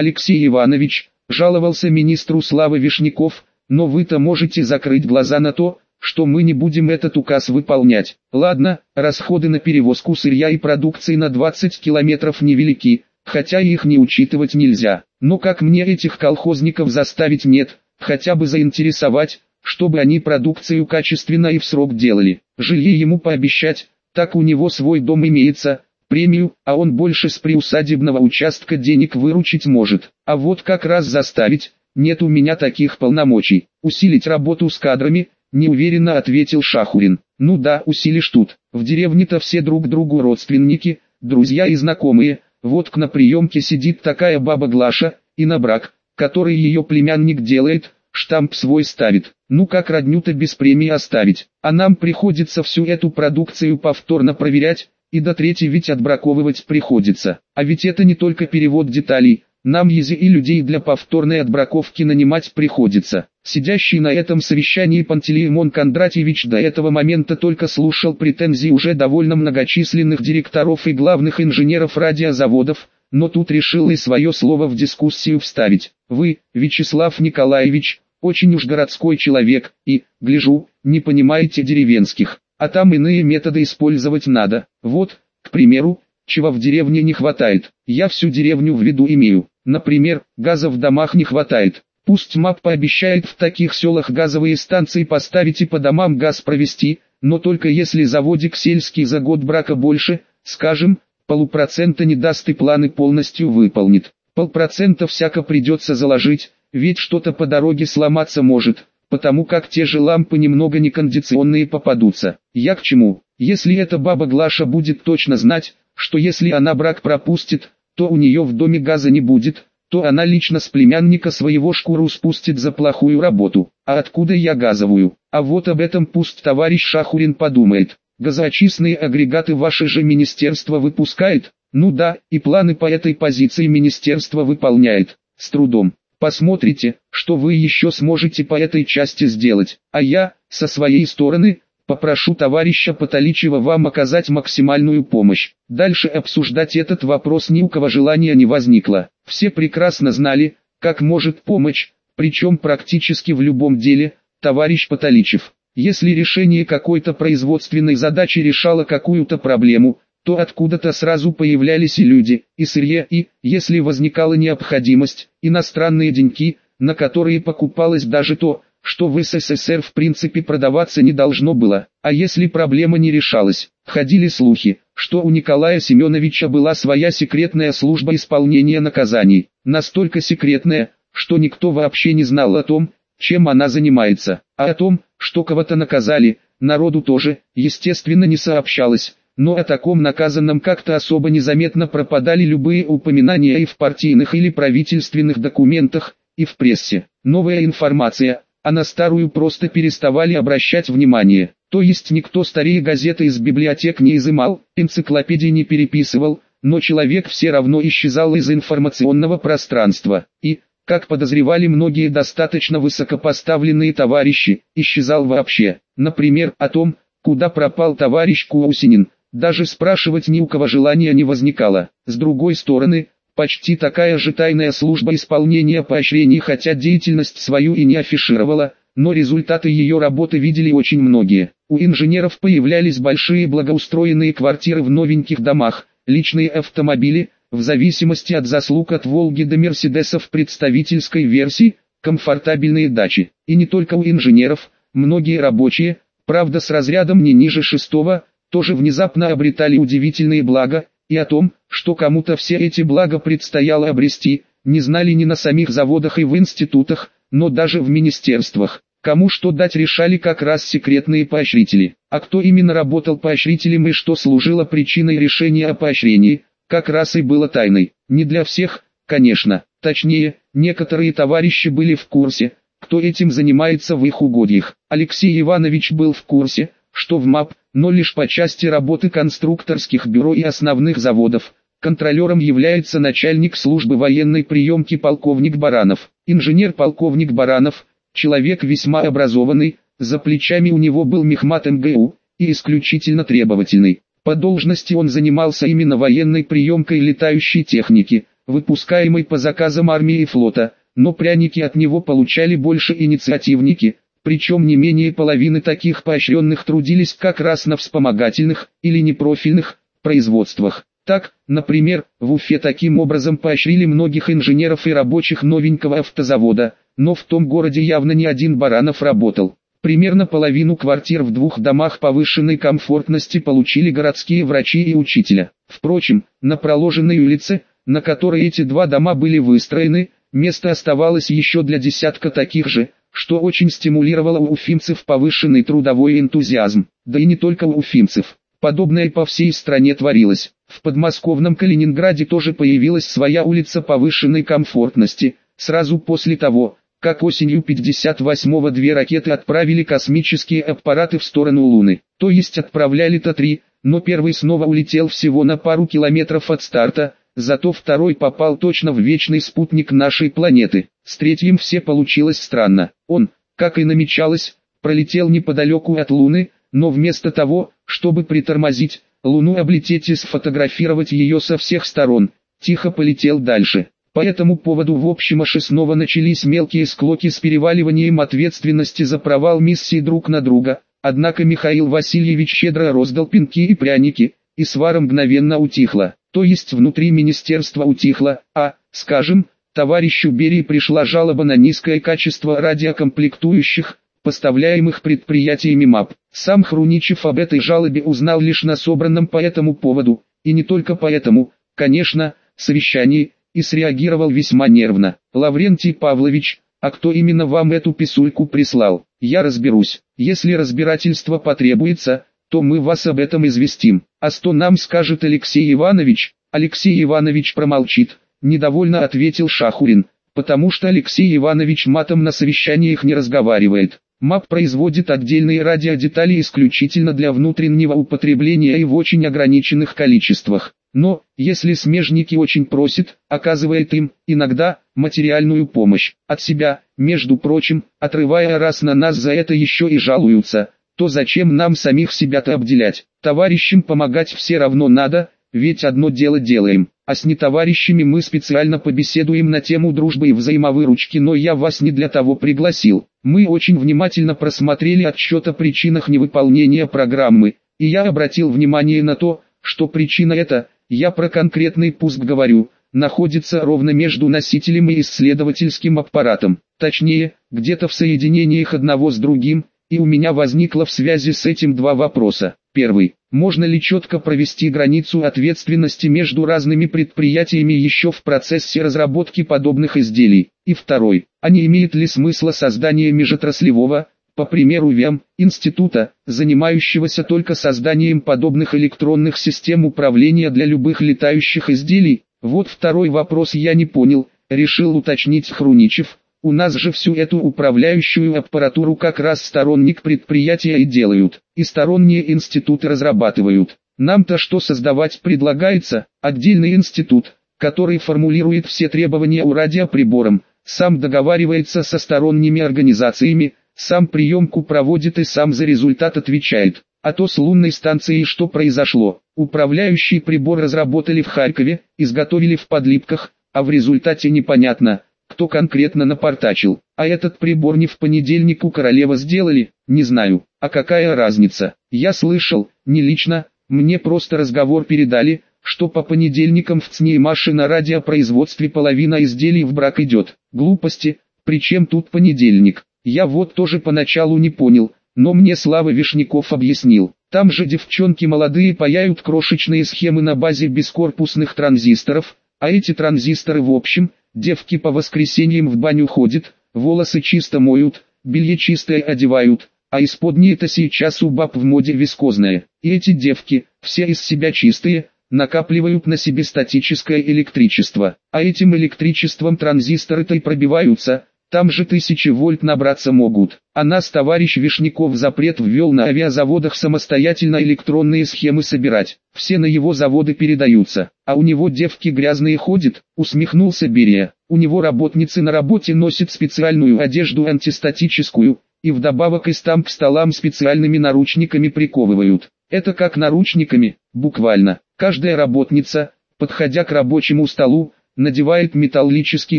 Алексей Иванович, жаловался министру Славы Вишняков, но вы-то можете закрыть глаза на то, что мы не будем этот указ выполнять. Ладно, расходы на перевозку сырья и продукции на 20 километров невелики, хотя их не учитывать нельзя. Но как мне этих колхозников заставить нет, хотя бы заинтересовать, чтобы они продукцию качественно и в срок делали. Жилье ему пообещать, так у него свой дом имеется, премию, а он больше с приусадебного участка денег выручить может. А вот как раз заставить, нет у меня таких полномочий. Усилить работу с кадрами, неуверенно ответил Шахурин. Ну да, усилишь тут. В деревне-то все друг другу родственники, друзья и знакомые. Вот к на приемке сидит такая баба Глаша, и на брак, который ее племянник делает, штамп свой ставит. Ну как родню-то без премии оставить? А нам приходится всю эту продукцию повторно проверять, и до третьей ведь отбраковывать приходится. А ведь это не только перевод деталей, нам ези и людей для повторной отбраковки нанимать приходится. Сидящий на этом совещании Пантелеймон Кондратьевич до этого момента только слушал претензии уже довольно многочисленных директоров и главных инженеров радиозаводов, но тут решил и свое слово в дискуссию вставить. Вы, Вячеслав Николаевич, очень уж городской человек, и, гляжу, не понимаете деревенских а там иные методы использовать надо. Вот, к примеру, чего в деревне не хватает. Я всю деревню в виду имею. Например, газа в домах не хватает. Пусть МАП пообещает в таких селах газовые станции поставить и по домам газ провести, но только если заводик сельский за год брака больше, скажем, полупроцента не даст и планы полностью выполнит. Полпроцента всяко придется заложить, ведь что-то по дороге сломаться может, потому как те же лампы немного некондиционные попадутся. Я к чему? Если эта баба Глаша будет точно знать, что если она брак пропустит, то у нее в доме газа не будет, то она лично с племянника своего шкуру спустит за плохую работу. А откуда я газовую? А вот об этом пусть товарищ Шахурин подумает. Газоочистные агрегаты ваше же министерство выпускает? Ну да, и планы по этой позиции министерство выполняет. С трудом. Посмотрите, что вы еще сможете по этой части сделать. А я, со своей стороны, попрошу товарища Потоличева вам оказать максимальную помощь. Дальше обсуждать этот вопрос ни у кого желания не возникло. Все прекрасно знали, как может помочь, причем практически в любом деле, товарищ Потоличев. Если решение какой-то производственной задачи решало какую-то проблему, то откуда-то сразу появлялись и люди, и сырье, и, если возникала необходимость, иностранные деньги, на которые покупалось даже то, что в СССР в принципе продаваться не должно было. А если проблема не решалась, ходили слухи, что у Николая Семеновича была своя секретная служба исполнения наказаний, настолько секретная, что никто вообще не знал о том, чем она занимается, а о том, что кого-то наказали, народу тоже, естественно не сообщалось, но о таком наказанном как-то особо незаметно пропадали любые упоминания и в партийных или правительственных документах, и в прессе. Новая информация, а на старую просто переставали обращать внимание. То есть никто старее газеты из библиотек не изымал, энциклопедии не переписывал, но человек все равно исчезал из информационного пространства. И, как подозревали многие достаточно высокопоставленные товарищи, исчезал вообще. Например, о том, куда пропал товарищ Куусинин, даже спрашивать ни у кого желания не возникало. С другой стороны, почти такая же тайная служба исполнения поощрений хотя деятельность свою и не афишировала, но результаты ее работы видели очень многие. У инженеров появлялись большие благоустроенные квартиры в новеньких домах, личные автомобили, в зависимости от заслуг от Волги до Мерседесов представительской версии, комфортабельные дачи. И не только у инженеров, многие рабочие, правда с разрядом не ниже шестого, тоже внезапно обретали удивительные блага, и о том, что кому-то все эти блага предстояло обрести, не знали ни на самих заводах и в институтах, но даже в министерствах. Кому что дать решали как раз секретные поощрители. А кто именно работал поощрителем и что служило причиной решения о поощрении, как раз и было тайной. Не для всех, конечно. Точнее, некоторые товарищи были в курсе, кто этим занимается в их угодьях. Алексей Иванович был в курсе, что в МАП, но лишь по части работы конструкторских бюро и основных заводов. Контролером является начальник службы военной приемки полковник Баранов. Инженер-полковник Баранов, человек весьма образованный, за плечами у него был мехмат МГУ, и исключительно требовательный. По должности он занимался именно военной приемкой летающей техники, выпускаемой по заказам армии и флота, но пряники от него получали больше инициативники, причем не менее половины таких поощренных трудились как раз на вспомогательных или непрофильных производствах. Так, например, в Уфе таким образом поощрили многих инженеров и рабочих новенького автозавода, но в том городе явно не один Баранов работал. Примерно половину квартир в двух домах повышенной комфортности получили городские врачи и учителя. Впрочем, на проложенной улице, на которой эти два дома были выстроены, место оставалось еще для десятка таких же, что очень стимулировало у уфимцев повышенный трудовой энтузиазм. Да и не только у уфимцев. Подобное по всей стране творилось. В подмосковном Калининграде тоже появилась своя улица повышенной комфортности, сразу после того, как осенью 58-го две ракеты отправили космические аппараты в сторону Луны. То есть отправляли Т-3, но первый снова улетел всего на пару километров от старта, зато второй попал точно в вечный спутник нашей планеты. С третьим все получилось странно. Он, как и намечалось, пролетел неподалеку от Луны, но вместо того, чтобы притормозить, Луну облететь и сфотографировать ее со всех сторон, тихо полетел дальше. По этому поводу в общем аж снова начались мелкие склоки с переваливанием ответственности за провал миссии друг на друга, однако Михаил Васильевич щедро роздал пинки и пряники, и свара мгновенно утихла, то есть внутри министерства утихла, а, скажем, товарищу Берии пришла жалоба на низкое качество радиокомплектующих, поставляемых предприятиями МАП. Сам Хруничев об этой жалобе узнал лишь на собранном по этому поводу, и не только поэтому, конечно, совещании, и среагировал весьма нервно. «Лаврентий Павлович, а кто именно вам эту писульку прислал? Я разберусь. Если разбирательство потребуется, то мы вас об этом известим. А что нам скажет Алексей Иванович?» Алексей Иванович промолчит, недовольно ответил Шахурин, потому что Алексей Иванович матом на совещаниях не разговаривает. МАП производит отдельные радиодетали исключительно для внутреннего употребления и в очень ограниченных количествах. Но, если смежники очень просят, оказывает им, иногда, материальную помощь. От себя, между прочим, отрывая раз на нас за это еще и жалуются, то зачем нам самих себя-то обделять? Товарищам помогать все равно надо, ведь одно дело делаем, а с нетоварищами мы специально побеседуем на тему дружбы и взаимовыручки, но я вас не для того пригласил. Мы очень внимательно просмотрели отчет о причинах невыполнения программы, и я обратил внимание на то, что причина эта – я про конкретный пуск говорю, находится ровно между носителем и исследовательским аппаратом, точнее, где-то в соединениях одного с другим, и у меня возникло в связи с этим два вопроса. Первый. Можно ли четко провести границу ответственности между разными предприятиями еще в процессе разработки подобных изделий? И второй. А не имеет ли смысла создание межотраслевого, по примеру ВИАМ, института, занимающегося только созданием подобных электронных систем управления для любых летающих изделий. Вот второй вопрос я не понял, решил уточнить Хруничев. У нас же всю эту управляющую аппаратуру как раз сторонник предприятия и делают, и сторонние институты разрабатывают. Нам-то что создавать предлагается? Отдельный институт, который формулирует все требования у радиоприборам, сам договаривается со сторонними организациями, сам приемку проводит и сам за результат отвечает. А то с лунной станцией что произошло? Управляющий прибор разработали в Харькове, изготовили в подлипках, а в результате непонятно, кто конкретно напортачил. А этот прибор не в понедельник у королева сделали, не знаю, а какая разница. Я слышал, не лично, мне просто разговор передали, что по понедельникам в ЦНИ на радиопроизводстве половина изделий в брак идет. Глупости, причем тут понедельник? Я вот тоже поначалу не понял, но мне Слава Вишняков объяснил. Там же девчонки молодые паяют крошечные схемы на базе бескорпусных транзисторов, а эти транзисторы в общем, девки по воскресеньям в баню ходят, волосы чисто моют, белье чистое одевают, а исподние это сейчас у баб в моде вискозное. И эти девки, все из себя чистые, накапливают на себе статическое электричество, а этим электричеством транзисторы-то и пробиваются, там же тысячи вольт набраться могут. А нас товарищ Вишняков запрет ввел на авиазаводах самостоятельно электронные схемы собирать. Все на его заводы передаются. А у него девки грязные ходят, усмехнулся Берия. У него работницы на работе носят специальную одежду антистатическую, и вдобавок и там к столам специальными наручниками приковывают. Это как наручниками, буквально. Каждая работница, подходя к рабочему столу, надевает металлический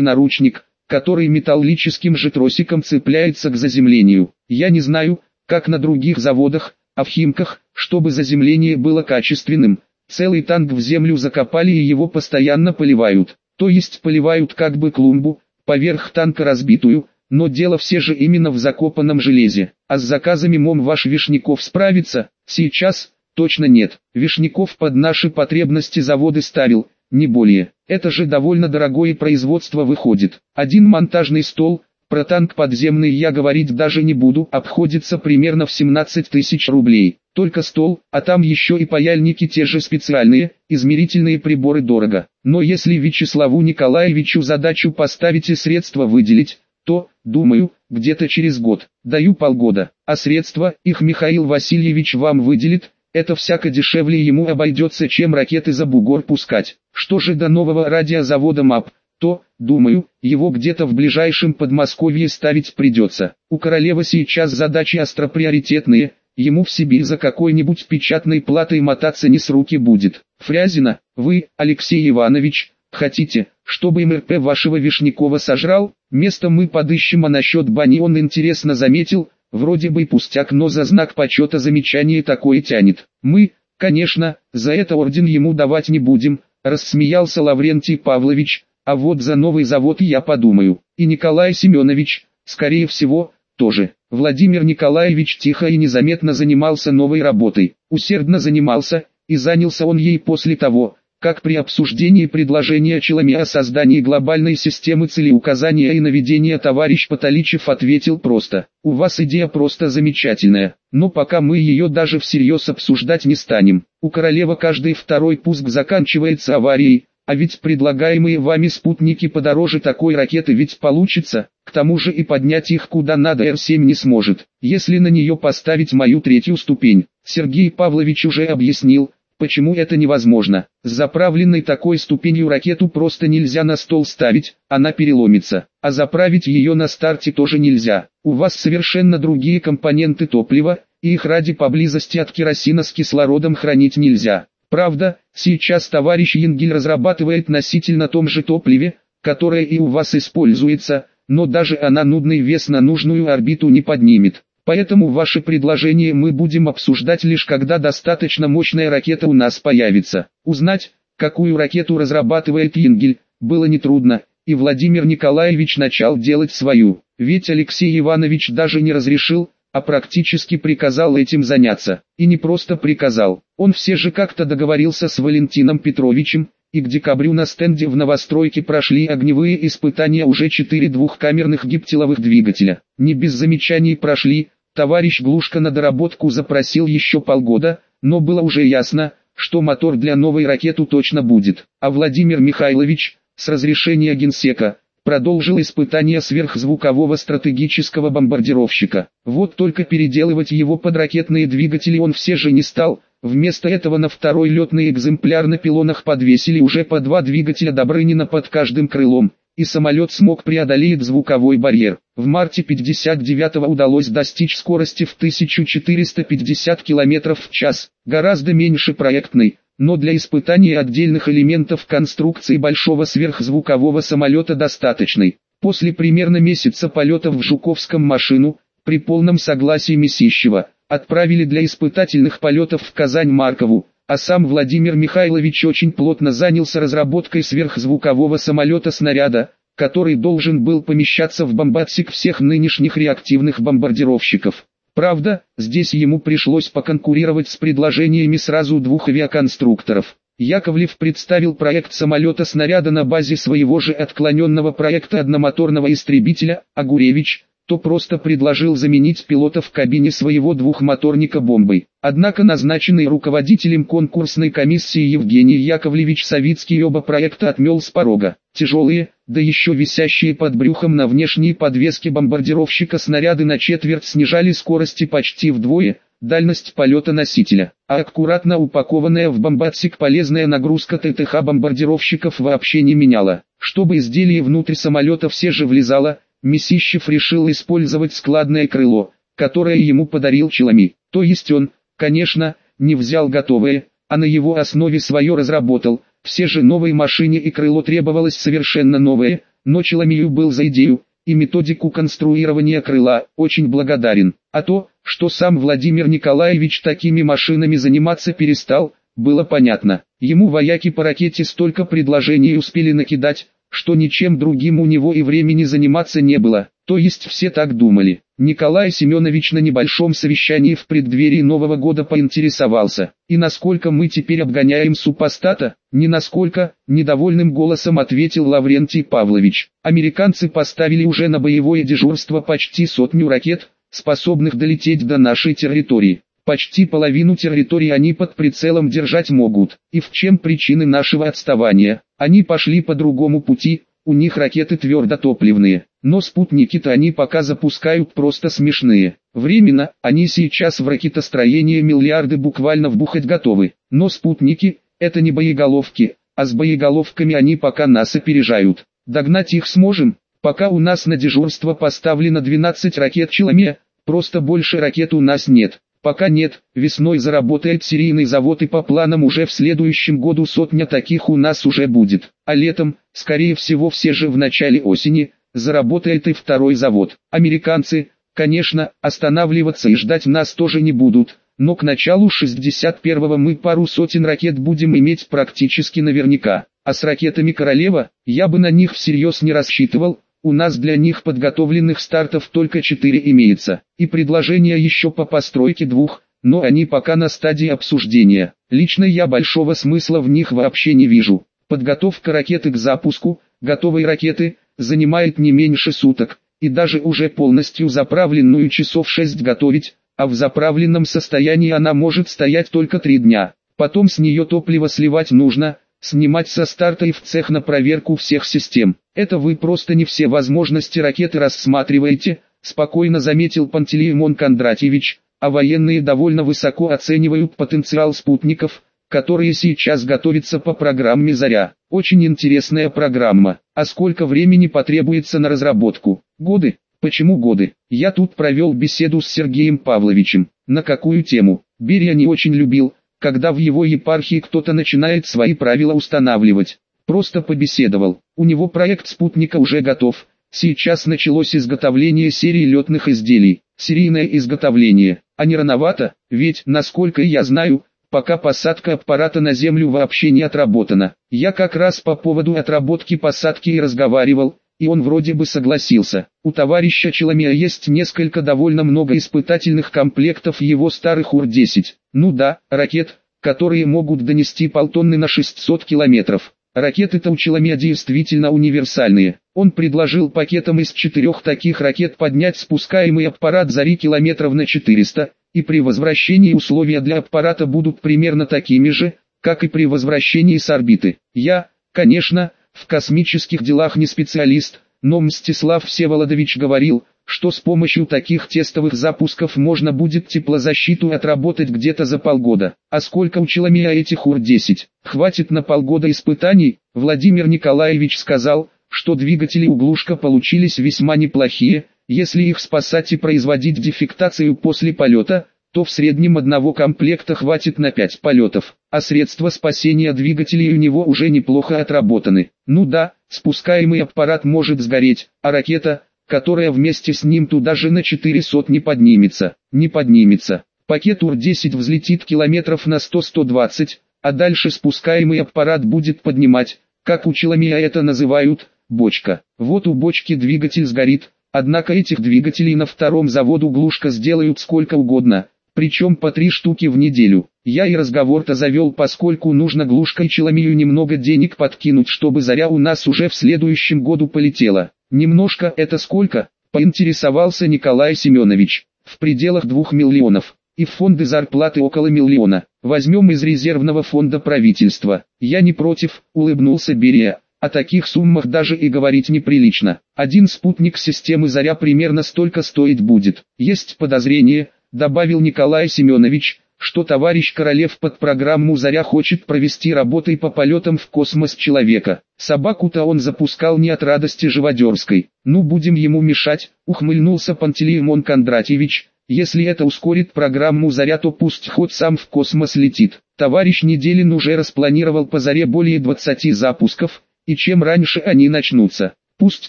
наручник, который металлическим же тросиком цепляется к заземлению. Я не знаю, как на других заводах, а в Химках, чтобы заземление было качественным, целый танк в землю закопали и его постоянно поливают. То есть поливают как бы клумбу, поверх танка разбитую, но дело все же именно в закопанном железе. А с заказами МОМ ваш Вишняков справится, сейчас, точно нет. Вишняков под наши потребности заводы ставил, не более. Это же довольно дорогое производство выходит. Один монтажный стол, про танк подземный я говорить даже не буду, обходится примерно в 17 тысяч рублей. Только стол, а там еще и паяльники те же специальные, измерительные приборы дорого. Но если Вячеславу Николаевичу задачу поставить и средства выделить, то, думаю, где-то через год, даю полгода, а средства, их Михаил Васильевич вам выделит, это всяко дешевле ему обойдется, чем ракеты за бугор пускать. Что же до нового радиозавода МАП, то, думаю, его где-то в ближайшем Подмосковье ставить придется. У королевы сейчас задачи остроприоритетные, ему в Сибирь за какой-нибудь печатной платой мотаться не с руки будет. Фрязина, вы, Алексей Иванович, хотите, чтобы МРП вашего Вишнякова сожрал? Место мы подыщем, а насчет бани он интересно заметил, вроде бы пустяк, но за знак почета замечание такое тянет. Мы, конечно, за это орден ему давать не будем, рассмеялся Лаврентий Павлович, а вот за новый завод я подумаю. И Николай Семенович, скорее всего, тоже. Владимир Николаевич тихо и незаметно занимался новой работой. Усердно занимался, и занялся он ей после того, как при обсуждении предложения Челами о создании глобальной системы целеуказания и наведения товарищ Патоличев ответил просто, «У вас идея просто замечательная, но пока мы ее даже всерьез обсуждать не станем. У королева каждый второй пуск заканчивается аварией, а ведь предлагаемые вами спутники подороже такой ракеты ведь получится, к тому же и поднять их куда надо Р-7 не сможет, если на нее поставить мою третью ступень. Сергей Павлович уже объяснил, почему это невозможно. С заправленной такой ступенью ракету просто нельзя на стол ставить, она переломится, а заправить ее на старте тоже нельзя. У вас совершенно другие компоненты топлива, и их ради поблизости от керосина с кислородом хранить нельзя. Правда, сейчас товарищ Енгель разрабатывает носитель на том же топливе, которое и у вас используется, но даже она нудный вес на нужную орбиту не поднимет. Поэтому ваше предложение мы будем обсуждать лишь когда достаточно мощная ракета у нас появится. Узнать, какую ракету разрабатывает Енгель, было нетрудно, и Владимир Николаевич начал делать свою. Ведь Алексей Иванович даже не разрешил, а практически приказал этим заняться. И не просто приказал, он все же как-то договорился с Валентином Петровичем, и к декабрю на стенде в новостройке прошли огневые испытания уже четыре двухкамерных гиптиловых двигателя. Не без замечаний прошли, товарищ Глушка на доработку запросил еще полгода, но было уже ясно, что мотор для новой ракеты точно будет. А Владимир Михайлович, с разрешения генсека, продолжил испытание сверхзвукового стратегического бомбардировщика. Вот только переделывать его под ракетные двигатели он все же не стал, вместо этого на второй летный экземпляр на пилонах подвесили уже по два двигателя Добрынина под каждым крылом, и самолет смог преодолеть звуковой барьер. В марте 59-го удалось достичь скорости в 1450 км в час, гораздо меньше проектной, но для испытания отдельных элементов конструкции большого сверхзвукового самолета достаточной. После примерно месяца полетов в Жуковском машину, при полном согласии Месищева, отправили для испытательных полетов в Казань-Маркову, а сам Владимир Михайлович очень плотно занялся разработкой сверхзвукового самолета-снаряда, который должен был помещаться в бомбатсик всех нынешних реактивных бомбардировщиков. Правда, здесь ему пришлось поконкурировать с предложениями сразу двух авиаконструкторов. Яковлев представил проект самолета-снаряда на базе своего же отклоненного проекта одномоторного истребителя, а Гуревич, то просто предложил заменить пилота в кабине своего двухмоторника бомбой. Однако назначенный руководителем конкурсной комиссии Евгений Яковлевич Савицкий оба проекта отмел с порога. Тяжелые, да еще висящие под брюхом на внешней подвеске бомбардировщика снаряды на четверть снижали скорости почти вдвое, дальность полета носителя, а аккуратно упакованная в бомбатсик полезная нагрузка ТТХ бомбардировщиков вообще не меняла. Чтобы изделие внутрь самолета все же влезало, Месищев решил использовать складное крыло, которое ему подарил Челами. То есть он, конечно, не взял готовое, а на его основе свое разработал, все же новой машине и крыло требовалось совершенно новое, но Челомию был за идею, и методику конструирования крыла, очень благодарен. А то, что сам Владимир Николаевич такими машинами заниматься перестал, было понятно. Ему вояки по ракете столько предложений успели накидать, что ничем другим у него и времени заниматься не было. То есть все так думали. Николай Семенович на небольшом совещании в преддверии Нового года поинтересовался, и насколько мы теперь обгоняем супостата, не насколько, недовольным голосом ответил Лаврентий Павлович. Американцы поставили уже на боевое дежурство почти сотню ракет, способных долететь до нашей территории. Почти половину территории они под прицелом держать могут. И в чем причины нашего отставания? Они пошли по другому пути, у них ракеты твердотопливные. Но спутники-то они пока запускают просто смешные. Временно, они сейчас в ракетостроении миллиарды буквально вбухать готовы. Но спутники, это не боеголовки, а с боеголовками они пока нас опережают. Догнать их сможем, пока у нас на дежурство поставлено 12 ракет Челоме, просто больше ракет у нас нет. Пока нет, весной заработает серийный завод и по планам уже в следующем году сотня таких у нас уже будет. А летом, скорее всего все же в начале осени, заработает и второй завод. Американцы, конечно, останавливаться и ждать нас тоже не будут, но к началу 61-го мы пару сотен ракет будем иметь практически наверняка. А с ракетами «Королева» я бы на них всерьез не рассчитывал, у нас для них подготовленных стартов только 4 имеется, и предложения еще по постройке двух, но они пока на стадии обсуждения. Лично я большого смысла в них вообще не вижу. Подготовка ракеты к запуску, готовой ракеты, занимает не меньше суток, и даже уже полностью заправленную часов 6 готовить, а в заправленном состоянии она может стоять только 3 дня. Потом с нее топливо сливать нужно, снимать со старта и в цех на проверку всех систем. Это вы просто не все возможности ракеты рассматриваете, спокойно заметил Пантелеймон Кондратьевич, а военные довольно высоко оценивают потенциал спутников, которые сейчас готовятся по программе «Заря». Очень интересная программа. А сколько времени потребуется на разработку? Годы? Почему годы? Я тут провел беседу с Сергеем Павловичем. На какую тему? Берия не очень любил, когда в его епархии кто-то начинает свои правила устанавливать. Просто побеседовал. У него проект спутника уже готов. Сейчас началось изготовление серии летных изделий. Серийное изготовление. А не рановато, ведь, насколько я знаю, пока посадка аппарата на Землю вообще не отработана. Я как раз по поводу отработки посадки и разговаривал, и он вроде бы согласился. У товарища Челомея есть несколько довольно много испытательных комплектов его старых УР-10. Ну да, ракет, которые могут донести полтонны на 600 километров. Ракеты-то у Челомея действительно универсальные. Он предложил пакетом из четырех таких ракет поднять спускаемый аппарат Зари километров на 400, и при возвращении условия для аппарата будут примерно такими же, как и при возвращении с орбиты. Я, конечно, в космических делах не специалист, но Мстислав Всеволодович говорил, что с помощью таких тестовых запусков можно будет теплозащиту отработать где-то за полгода. А сколько у Челомея этих УР-10? Хватит на полгода испытаний? Владимир Николаевич сказал, что двигатели углушка получились весьма неплохие, если их спасать и производить дефектацию после полета, то в среднем одного комплекта хватит на 5 полетов, а средства спасения двигателей у него уже неплохо отработаны. Ну да, спускаемый аппарат может сгореть, а ракета, которая вместе с ним туда же на 4 сотни поднимется, не поднимется. Пакет УР-10 взлетит километров на 100-120, а дальше спускаемый аппарат будет поднимать, как у Челомея это называют, бочка. Вот у бочки двигатель сгорит, однако этих двигателей на втором заводу глушка сделают сколько угодно, причем по три штуки в неделю. Я и разговор-то завел, поскольку нужно глушкой Челомию немного денег подкинуть, чтобы заря у нас уже в следующем году полетела. Немножко это сколько? Поинтересовался Николай Семенович. В пределах двух миллионов. И в фонды зарплаты около миллиона. Возьмем из резервного фонда правительства. Я не против, улыбнулся Берия. О таких суммах даже и говорить неприлично. Один спутник системы Заря примерно столько стоить будет. Есть подозрение, добавил Николай Семенович, что товарищ Королев под программу «Заря» хочет провести работой по полетам в космос человека. Собаку-то он запускал не от радости живодерской. Ну будем ему мешать, ухмыльнулся Пантелеймон Кондратьевич. Если это ускорит программу «Заря», то пусть хоть сам в космос летит. Товарищ Неделин уже распланировал по заре более 20 запусков, и чем раньше они начнутся. Пусть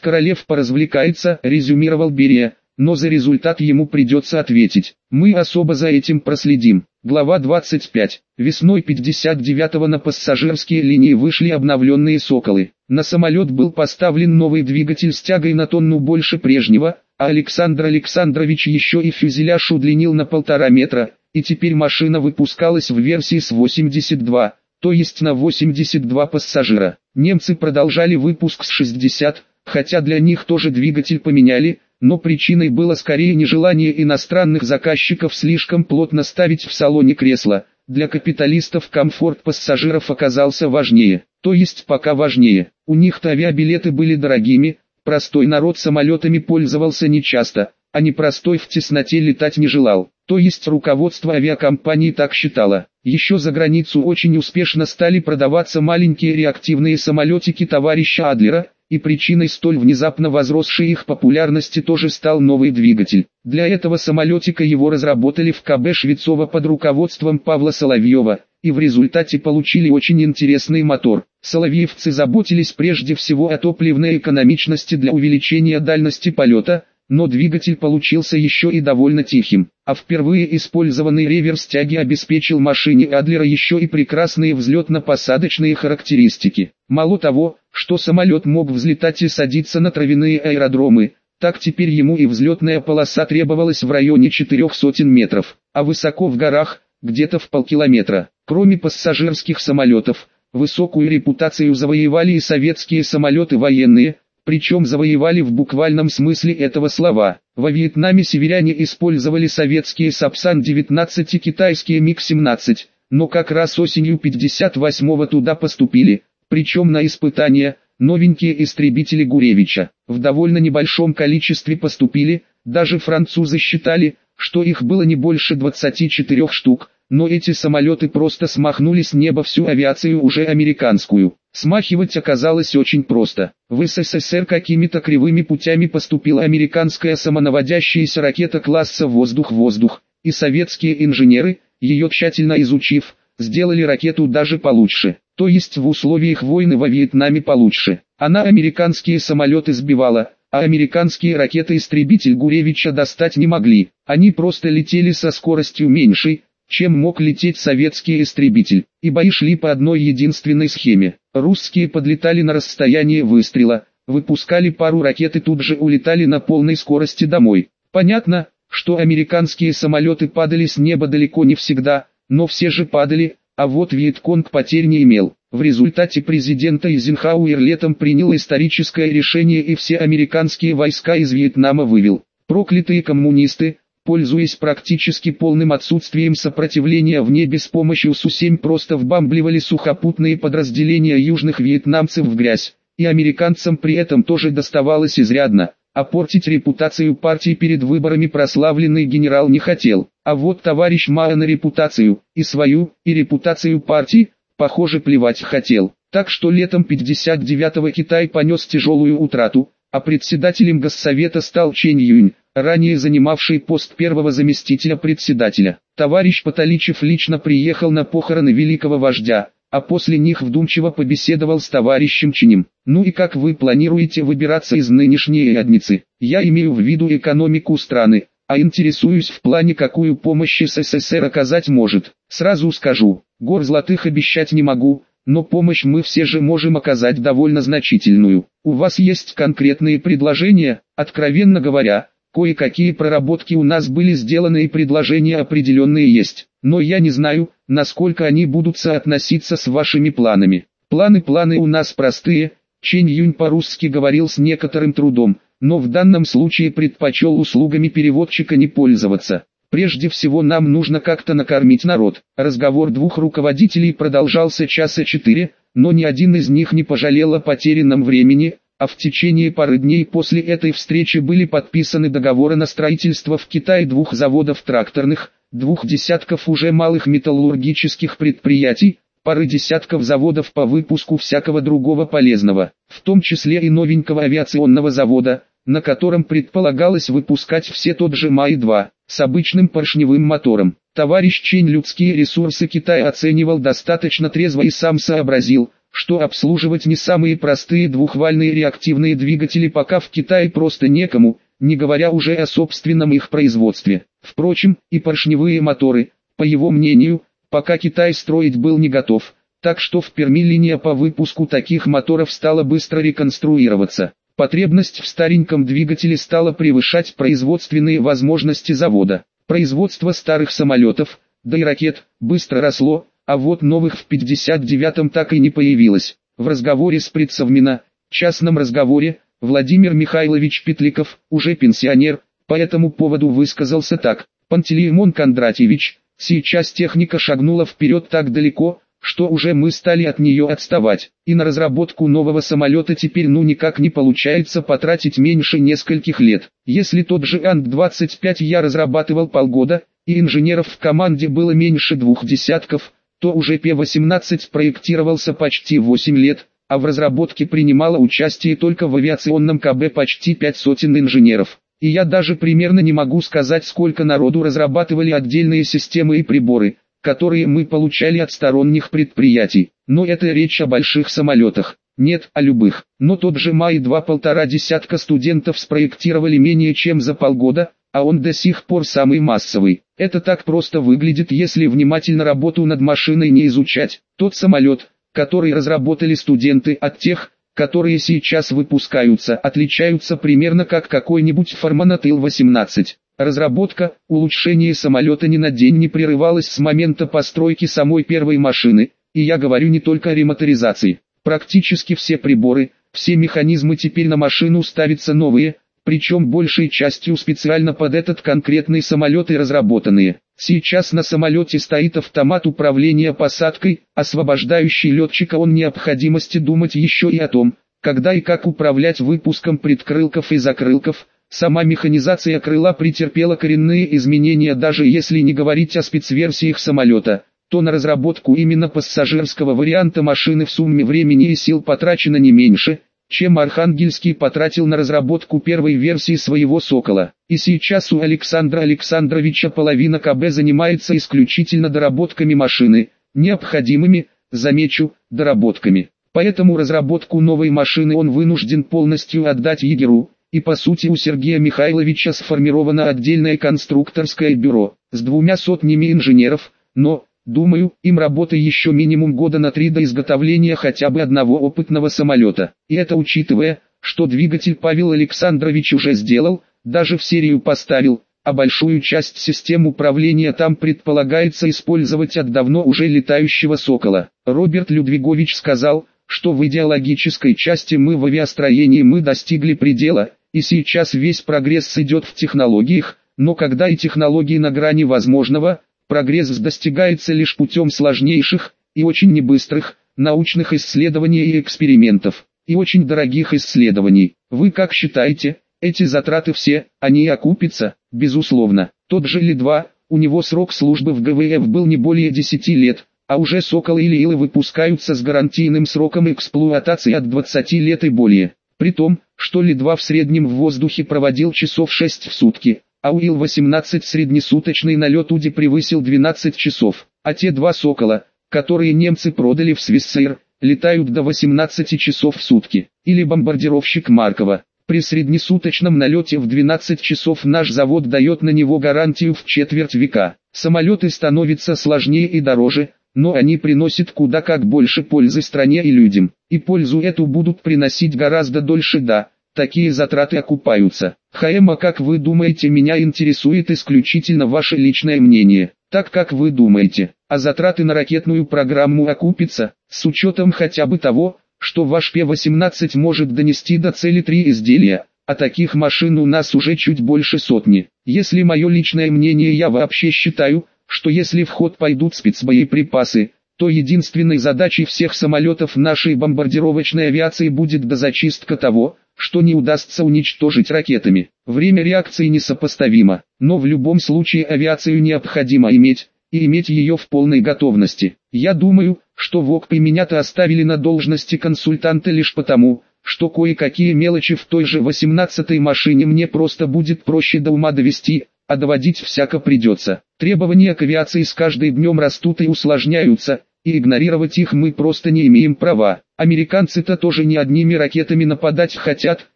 Королев поразвлекается, резюмировал Берия, но за результат ему придется ответить. Мы особо за этим проследим. Глава 25. Весной 59-го на пассажирские линии вышли обновленные «Соколы». На самолет был поставлен новый двигатель с тягой на тонну больше прежнего, а Александр Александрович еще и фюзеляж удлинил на полтора метра, и теперь машина выпускалась в версии с 82, то есть на 82 пассажира. Немцы продолжали выпуск с 60, хотя для них тоже двигатель поменяли, но причиной было скорее нежелание иностранных заказчиков слишком плотно ставить в салоне кресла. Для капиталистов комфорт пассажиров оказался важнее, то есть пока важнее. У них-то авиабилеты были дорогими, простой народ самолетами пользовался нечасто, а непростой в тесноте летать не желал. То есть руководство авиакомпании так считало. Еще за границу очень успешно стали продаваться маленькие реактивные самолетики товарища Адлера, и причиной столь внезапно возросшей их популярности тоже стал новый двигатель. Для этого самолетика его разработали в КБ Швецова под руководством Павла Соловьева, и в результате получили очень интересный мотор. Соловьевцы заботились прежде всего о топливной экономичности для увеличения дальности полета, но двигатель получился еще и довольно тихим, а впервые использованный реверс тяги обеспечил машине Адлера еще и прекрасные взлетно-посадочные характеристики. Мало того, что самолет мог взлетать и садиться на травяные аэродромы, так теперь ему и взлетная полоса требовалась в районе четырех сотен метров, а высоко в горах, где-то в полкилометра. Кроме пассажирских самолетов, высокую репутацию завоевали и советские самолеты военные, причем завоевали в буквальном смысле этого слова. Во Вьетнаме северяне использовали советские Сапсан-19 и китайские МиГ-17, но как раз осенью 58-го туда поступили, причем на испытания, новенькие истребители Гуревича. В довольно небольшом количестве поступили, даже французы считали, что их было не больше 24 штук, но эти самолеты просто смахнули с неба всю авиацию уже американскую. Смахивать оказалось очень просто. В СССР какими-то кривыми путями поступила американская самонаводящаяся ракета класса «Воздух-воздух», и советские инженеры, ее тщательно изучив, сделали ракету даже получше, то есть в условиях войны во Вьетнаме получше. Она американские самолеты сбивала, а американские ракеты-истребитель Гуревича достать не могли. Они просто летели со скоростью меньшей, чем мог лететь советский истребитель, и бои шли по одной единственной схеме. Русские подлетали на расстояние выстрела, выпускали пару ракет и тут же улетали на полной скорости домой. Понятно, что американские самолеты падали с неба далеко не всегда, но все же падали, а вот Вьетконг потерь не имел. В результате президент Эйзенхауэр летом принял историческое решение и все американские войска из Вьетнама вывел. Проклятые коммунисты, пользуясь практически полным отсутствием сопротивления в небе с помощью Су-7 просто вбамбливали сухопутные подразделения южных вьетнамцев в грязь, и американцам при этом тоже доставалось изрядно. А портить репутацию партии перед выборами прославленный генерал не хотел. А вот товарищ Мао на репутацию, и свою, и репутацию партии, похоже плевать хотел. Так что летом 59-го Китай понес тяжелую утрату, а председателем Госсовета стал Чен Юнь, ранее занимавший пост первого заместителя председателя. Товарищ Потоличев лично приехал на похороны великого вождя, а после них вдумчиво побеседовал с товарищем Чинем. Ну и как вы планируете выбираться из нынешней ядницы? Я имею в виду экономику страны, а интересуюсь в плане какую помощь СССР оказать может. Сразу скажу, гор золотых обещать не могу, но помощь мы все же можем оказать довольно значительную. У вас есть конкретные предложения, откровенно говоря, Кое-какие проработки у нас были сделаны и предложения определенные есть, но я не знаю, насколько они будут соотноситься с вашими планами. Планы-планы у нас простые, Чень Юнь по-русски говорил с некоторым трудом, но в данном случае предпочел услугами переводчика не пользоваться. Прежде всего нам нужно как-то накормить народ. Разговор двух руководителей продолжался часа четыре, но ни один из них не пожалел о потерянном времени, а в течение пары дней после этой встречи были подписаны договоры на строительство в Китае двух заводов тракторных, двух десятков уже малых металлургических предприятий, пары десятков заводов по выпуску всякого другого полезного, в том числе и новенького авиационного завода, на котором предполагалось выпускать все тот же Май-2, с обычным поршневым мотором. Товарищ Чень людские ресурсы Китая оценивал достаточно трезво и сам сообразил, что обслуживать не самые простые двухвальные реактивные двигатели пока в Китае просто некому, не говоря уже о собственном их производстве. Впрочем, и поршневые моторы, по его мнению, пока Китай строить был не готов, так что в Перми линия по выпуску таких моторов стала быстро реконструироваться. Потребность в стареньком двигателе стала превышать производственные возможности завода. Производство старых самолетов, да и ракет, быстро росло, а вот новых в 59-м так и не появилось. В разговоре с предсовмина, частном разговоре, Владимир Михайлович Петликов, уже пенсионер, по этому поводу высказался так. Пантелеймон Кондратьевич, сейчас техника шагнула вперед так далеко, что уже мы стали от нее отставать, и на разработку нового самолета теперь ну никак не получается потратить меньше нескольких лет. Если тот же Ан-25 я разрабатывал полгода, и инженеров в команде было меньше двух десятков, то уже П-18 проектировался почти 8 лет, а в разработке принимало участие только в авиационном КБ почти пять сотен инженеров. И я даже примерно не могу сказать сколько народу разрабатывали отдельные системы и приборы, которые мы получали от сторонних предприятий. Но это речь о больших самолетах. Нет, о любых. Но тот же Май два полтора десятка студентов спроектировали менее чем за полгода, а он до сих пор самый массовый. Это так просто выглядит, если внимательно работу над машиной не изучать. Тот самолет, который разработали студенты от тех, которые сейчас выпускаются, отличаются примерно как какой-нибудь Форманатыл-18. Разработка, улучшение самолета ни на день не прерывалась с момента постройки самой первой машины, и я говорю не только о ремоторизации. Практически все приборы, все механизмы теперь на машину ставятся новые, причем большей частью специально под этот конкретный самолет и разработанные. Сейчас на самолете стоит автомат управления посадкой, освобождающий летчика. От необходимости думать еще и о том, когда и как управлять выпуском предкрылков и закрылков, Сама механизация крыла претерпела коренные изменения даже если не говорить о спецверсиях самолета, то на разработку именно пассажирского варианта машины в сумме времени и сил потрачено не меньше, чем Архангельский потратил на разработку первой версии своего «Сокола». И сейчас у Александра Александровича половина КБ занимается исключительно доработками машины, необходимыми, замечу, доработками. Поэтому разработку новой машины он вынужден полностью отдать Егеру, и по сути у Сергея Михайловича сформировано отдельное конструкторское бюро, с двумя сотнями инженеров, но, думаю, им работы еще минимум года на три до изготовления хотя бы одного опытного самолета. И это учитывая, что двигатель Павел Александрович уже сделал, даже в серию поставил, а большую часть систем управления там предполагается использовать от давно уже летающего «Сокола». Роберт Людвигович сказал, что в идеологической части мы в авиастроении мы достигли предела, и сейчас весь прогресс идет в технологиях, но когда и технологии на грани возможного, прогресс достигается лишь путем сложнейших и очень небыстрых научных исследований и экспериментов, и очень дорогих исследований. Вы как считаете, эти затраты все, они окупятся? Безусловно. Тот же Ли-2, у него срок службы в ГВФ был не более 10 лет, а уже Соколы или Илы выпускаются с гарантийным сроком эксплуатации от 20 лет и более. При том, что Ли-2 в среднем в воздухе проводил часов 6 в сутки, а у Ил-18 среднесуточный налет УДИ превысил 12 часов, а те два «Сокола», которые немцы продали в Свиссейр, летают до 18 часов в сутки, или бомбардировщик Маркова. При среднесуточном налете в 12 часов наш завод дает на него гарантию в четверть века. Самолеты становятся сложнее и дороже, но они приносят куда как больше пользы стране и людям, и пользу эту будут приносить гораздо дольше да, такие затраты окупаются. Хаэма, как вы думаете, меня интересует исключительно ваше личное мнение, так как вы думаете, а затраты на ракетную программу окупятся, с учетом хотя бы того, что ваш П-18 может донести до цели три изделия, а таких машин у нас уже чуть больше сотни. Если мое личное мнение я вообще считаю, что если в ход пойдут спецбоеприпасы, то единственной задачей всех самолетов нашей бомбардировочной авиации будет дозачистка того, что не удастся уничтожить ракетами. Время реакции несопоставимо, но в любом случае авиацию необходимо иметь, и иметь ее в полной готовности. Я думаю, что в ОКПе меня-то оставили на должности консультанта лишь потому, что кое-какие мелочи в той же 18-й машине мне просто будет проще до ума довести, а доводить всяко придется. Требования к авиации с каждым днем растут и усложняются, и игнорировать их мы просто не имеем права. Американцы-то тоже не одними ракетами нападать хотят,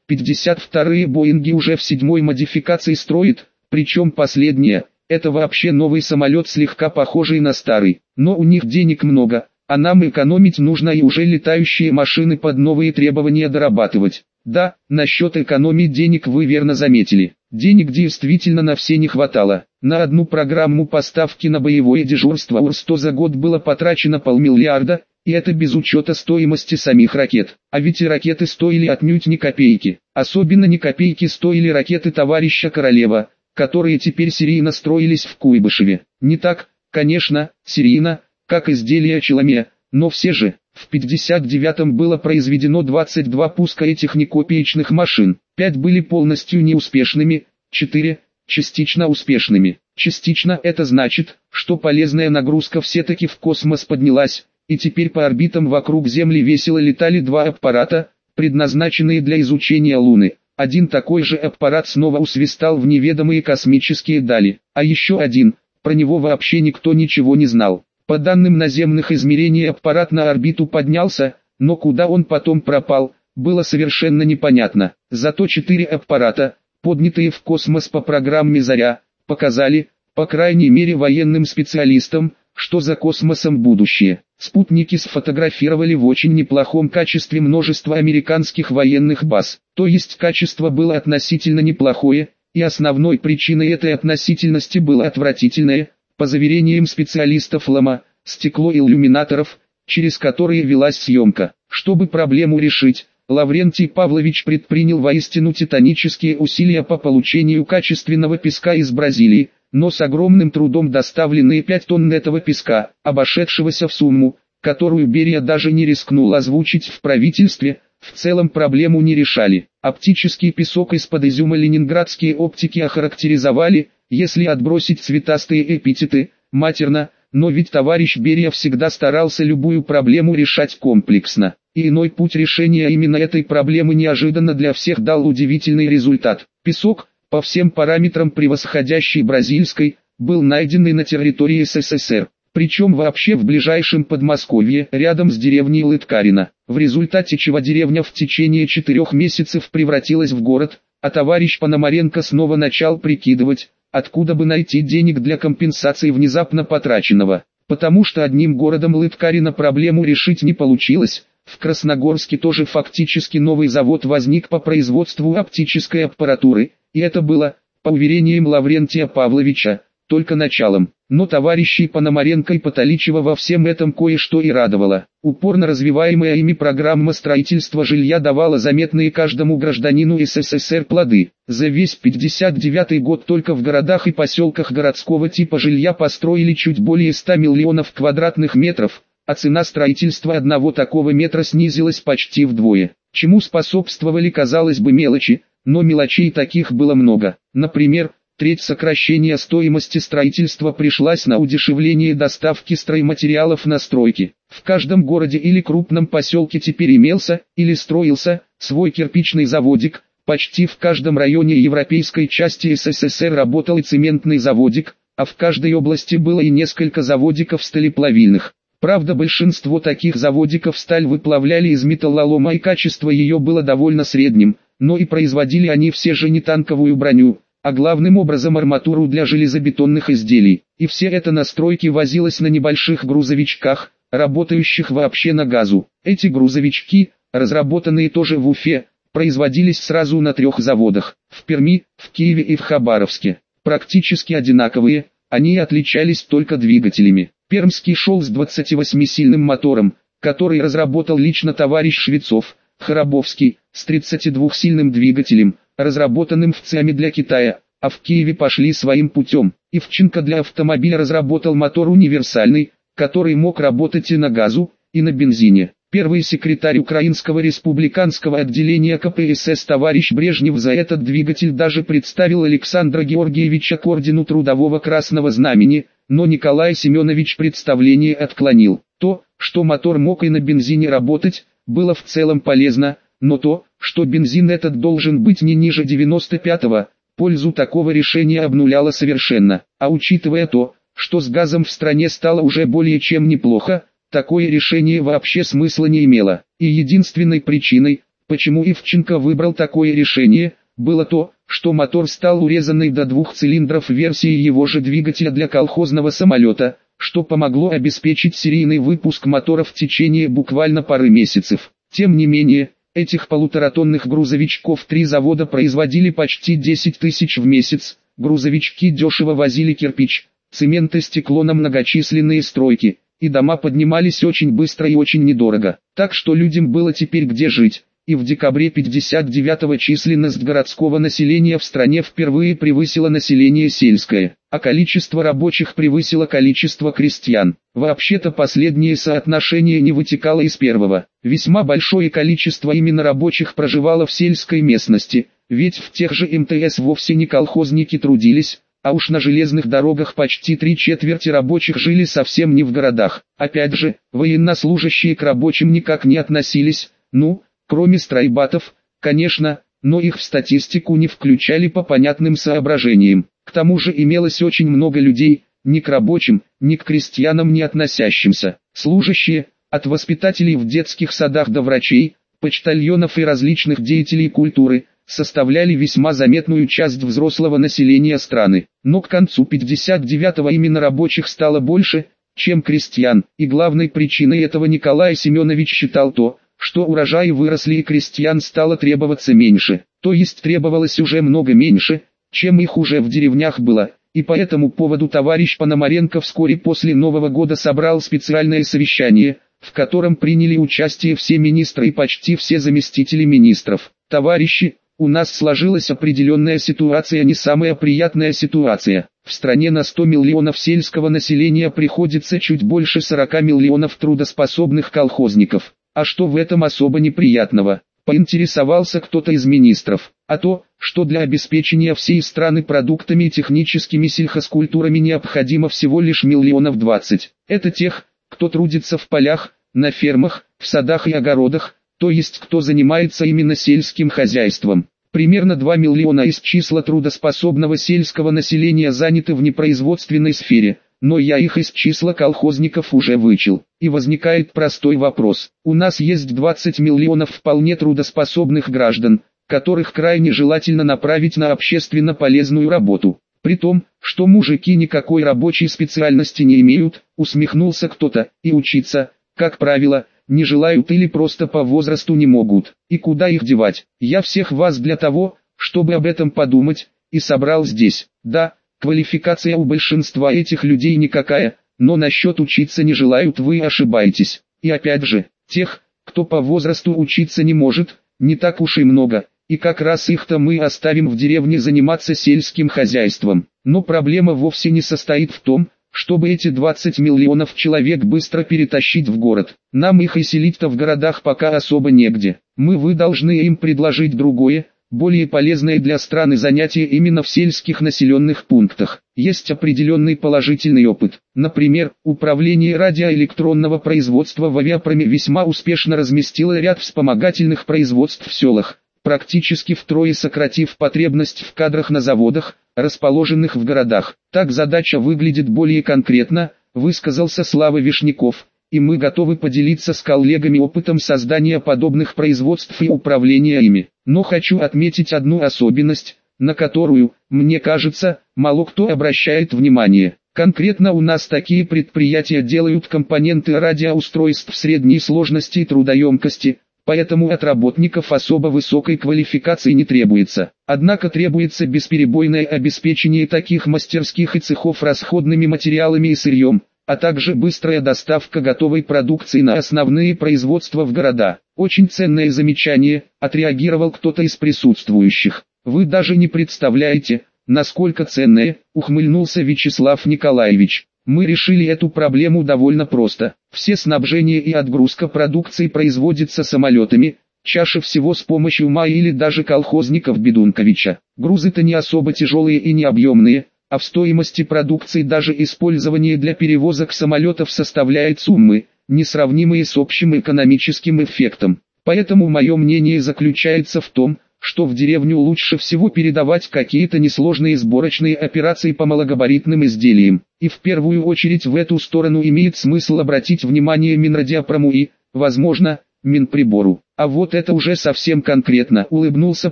52-е Боинги уже в седьмой модификации строят, причем последние, это вообще новый самолет слегка похожий на старый, но у них денег много, а нам экономить нужно и уже летающие машины под новые требования дорабатывать. Да, насчет экономии денег вы верно заметили. Денег действительно на все не хватало. На одну программу поставки на боевое дежурство УР-100 за год было потрачено полмиллиарда, и это без учета стоимости самих ракет. А ведь и ракеты стоили отнюдь не копейки. Особенно не копейки стоили ракеты товарища Королева, которые теперь серийно строились в Куйбышеве. Не так, конечно, серийно, как изделия Челоме, но все же, в 59-м было произведено 22 пуска этих некопеечных машин, 5 были полностью неуспешными, 4 – частично успешными. Частично это значит, что полезная нагрузка все-таки в космос поднялась, и теперь по орбитам вокруг Земли весело летали два аппарата, предназначенные для изучения Луны. Один такой же аппарат снова усвистал в неведомые космические дали, а еще один, про него вообще никто ничего не знал. По данным наземных измерений аппарат на орбиту поднялся, но куда он потом пропал, было совершенно непонятно. Зато четыре аппарата, поднятые в космос по программе «Заря», показали, по крайней мере военным специалистам, что за космосом будущее. Спутники сфотографировали в очень неплохом качестве множество американских военных баз, то есть качество было относительно неплохое, и основной причиной этой относительности было отвратительное, по заверениям специалистов лома, стекло иллюминаторов, через которые велась съемка. Чтобы проблему решить, Лаврентий Павлович предпринял воистину титанические усилия по получению качественного песка из Бразилии, но с огромным трудом доставленные 5 тонн этого песка, обошедшегося в сумму, которую Берия даже не рискнул озвучить в правительстве, в целом проблему не решали. Оптический песок из-под изюма ленинградские оптики охарактеризовали, если отбросить цветастые эпитеты, матерно, но ведь товарищ Берия всегда старался любую проблему решать комплексно. И иной путь решения именно этой проблемы неожиданно для всех дал удивительный результат. Песок, по всем параметрам превосходящий бразильской, был найденный на территории СССР, причем вообще в ближайшем Подмосковье, рядом с деревней Лыткарина, в результате чего деревня в течение четырех месяцев превратилась в город, а товарищ Пономаренко снова начал прикидывать, откуда бы найти денег для компенсации внезапно потраченного, потому что одним городом Лыткарина проблему решить не получилось, в Красногорске тоже фактически новый завод возник по производству оптической аппаратуры, и это было, по уверениям Лаврентия Павловича, только началом. Но товарищей Пономаренко и Потоличева во всем этом кое-что и радовало. Упорно развиваемая ими программа строительства жилья давала заметные каждому гражданину СССР плоды. За весь 59 год только в городах и поселках городского типа жилья построили чуть более 100 миллионов квадратных метров, а цена строительства одного такого метра снизилась почти вдвое. Чему способствовали казалось бы мелочи, но мелочей таких было много. Например, треть сокращения стоимости строительства пришлась на удешевление доставки стройматериалов на стройки. В каждом городе или крупном поселке теперь имелся, или строился, свой кирпичный заводик, почти в каждом районе европейской части СССР работал и цементный заводик, а в каждой области было и несколько заводиков сталеплавильных. Правда большинство таких заводиков сталь выплавляли из металлолома и качество ее было довольно средним, но и производили они все же не танковую броню, а главным образом арматуру для железобетонных изделий. И все это на стройке возилось на небольших грузовичках, работающих вообще на газу. Эти грузовички, разработанные тоже в Уфе, производились сразу на трех заводах, в Перми, в Киеве и в Хабаровске. Практически одинаковые, они отличались только двигателями. Пермский шел с 28-сильным мотором, который разработал лично товарищ Швецов, Харабовский, с 32-сильным двигателем, разработанным в ЦИАМе для Китая, а в Киеве пошли своим путем. Ивченко для автомобиля разработал мотор универсальный, который мог работать и на газу, и на бензине. Первый секретарь Украинского республиканского отделения КПСС товарищ Брежнев за этот двигатель даже представил Александра Георгиевича к ордену Трудового Красного Знамени, но Николай Семенович представление отклонил. То, что мотор мог и на бензине работать, было в целом полезно, но то, что бензин этот должен быть не ниже 95-го, пользу такого решения обнуляла совершенно. А учитывая то, что с газом в стране стало уже более чем неплохо, такое решение вообще смысла не имело. И единственной причиной, почему Ивченко выбрал такое решение, было то, что мотор стал урезанной до двух цилиндров версией его же двигателя для колхозного самолета, что помогло обеспечить серийный выпуск мотора в течение буквально пары месяцев. Тем не менее, этих полуторатонных грузовичков три завода производили почти 10 тысяч в месяц, грузовички дешево возили кирпич, цемент и стекло на многочисленные стройки, и дома поднимались очень быстро и очень недорого, так что людям было теперь где жить и в декабре 59-го численность городского населения в стране впервые превысила население сельское, а количество рабочих превысило количество крестьян. Вообще-то последнее соотношение не вытекало из первого. Весьма большое количество именно рабочих проживало в сельской местности, ведь в тех же МТС вовсе не колхозники трудились, а уж на железных дорогах почти три четверти рабочих жили совсем не в городах. Опять же, военнослужащие к рабочим никак не относились, ну, Кроме страйбатов, конечно, но их в статистику не включали по понятным соображениям. К тому же имелось очень много людей, ни к рабочим, ни к крестьянам не относящимся. Служащие, от воспитателей в детских садах до врачей, почтальонов и различных деятелей культуры, составляли весьма заметную часть взрослого населения страны. Но к концу 59-го именно рабочих стало больше, чем крестьян, и главной причиной этого Николай Семенович считал то, что урожаи выросли и крестьян стало требоваться меньше, то есть требовалось уже много меньше, чем их уже в деревнях было, и по этому поводу товарищ Пономаренко вскоре после Нового года собрал специальное совещание, в котором приняли участие все министры и почти все заместители министров. Товарищи, у нас сложилась определенная ситуация не самая приятная ситуация. В стране на 100 миллионов сельского населения приходится чуть больше 40 миллионов трудоспособных колхозников. А что в этом особо неприятного? Поинтересовался кто-то из министров. А то, что для обеспечения всей страны продуктами и техническими сельхозкультурами необходимо всего лишь миллионов двадцать. Это тех, кто трудится в полях, на фермах, в садах и огородах, то есть кто занимается именно сельским хозяйством. Примерно 2 миллиона из числа трудоспособного сельского населения заняты в непроизводственной сфере – но я их из числа колхозников уже вычел. И возникает простой вопрос. У нас есть 20 миллионов вполне трудоспособных граждан, которых крайне желательно направить на общественно полезную работу. При том, что мужики никакой рабочей специальности не имеют, усмехнулся кто-то, и учиться, как правило, не желают или просто по возрасту не могут. И куда их девать? Я всех вас для того, чтобы об этом подумать, и собрал здесь. Да, Квалификация у большинства этих людей никакая, но насчет учиться не желают вы ошибаетесь. И опять же, тех, кто по возрасту учиться не может, не так уж и много, и как раз их-то мы оставим в деревне заниматься сельским хозяйством. Но проблема вовсе не состоит в том, чтобы эти 20 миллионов человек быстро перетащить в город. Нам их и селить-то в городах пока особо негде. Мы вы должны им предложить другое, более полезное для страны занятие именно в сельских населенных пунктах. Есть определенный положительный опыт. Например, управление радиоэлектронного производства в авиапроме весьма успешно разместило ряд вспомогательных производств в селах, практически втрое сократив потребность в кадрах на заводах, расположенных в городах. Так задача выглядит более конкретно, высказался Слава Вишняков и мы готовы поделиться с коллегами опытом создания подобных производств и управления ими. Но хочу отметить одну особенность, на которую, мне кажется, мало кто обращает внимание. Конкретно у нас такие предприятия делают компоненты радиоустройств средней сложности и трудоемкости, поэтому от работников особо высокой квалификации не требуется. Однако требуется бесперебойное обеспечение таких мастерских и цехов расходными материалами и сырьем, а также быстрая доставка готовой продукции на основные производства в города. Очень ценное замечание, отреагировал кто-то из присутствующих. Вы даже не представляете, насколько ценное, ухмыльнулся Вячеслав Николаевич. Мы решили эту проблему довольно просто. Все снабжение и отгрузка продукции производятся самолетами, чаще всего с помощью МА или даже колхозников Бедунковича. Грузы-то не особо тяжелые и не объемные, а в стоимости продукции даже использование для перевозок самолетов составляет суммы, несравнимые с общим экономическим эффектом. Поэтому мое мнение заключается в том, что в деревню лучше всего передавать какие-то несложные сборочные операции по малогабаритным изделиям. И в первую очередь в эту сторону имеет смысл обратить внимание Минрадиопрому и, возможно, Минприбору. А вот это уже совсем конкретно, улыбнулся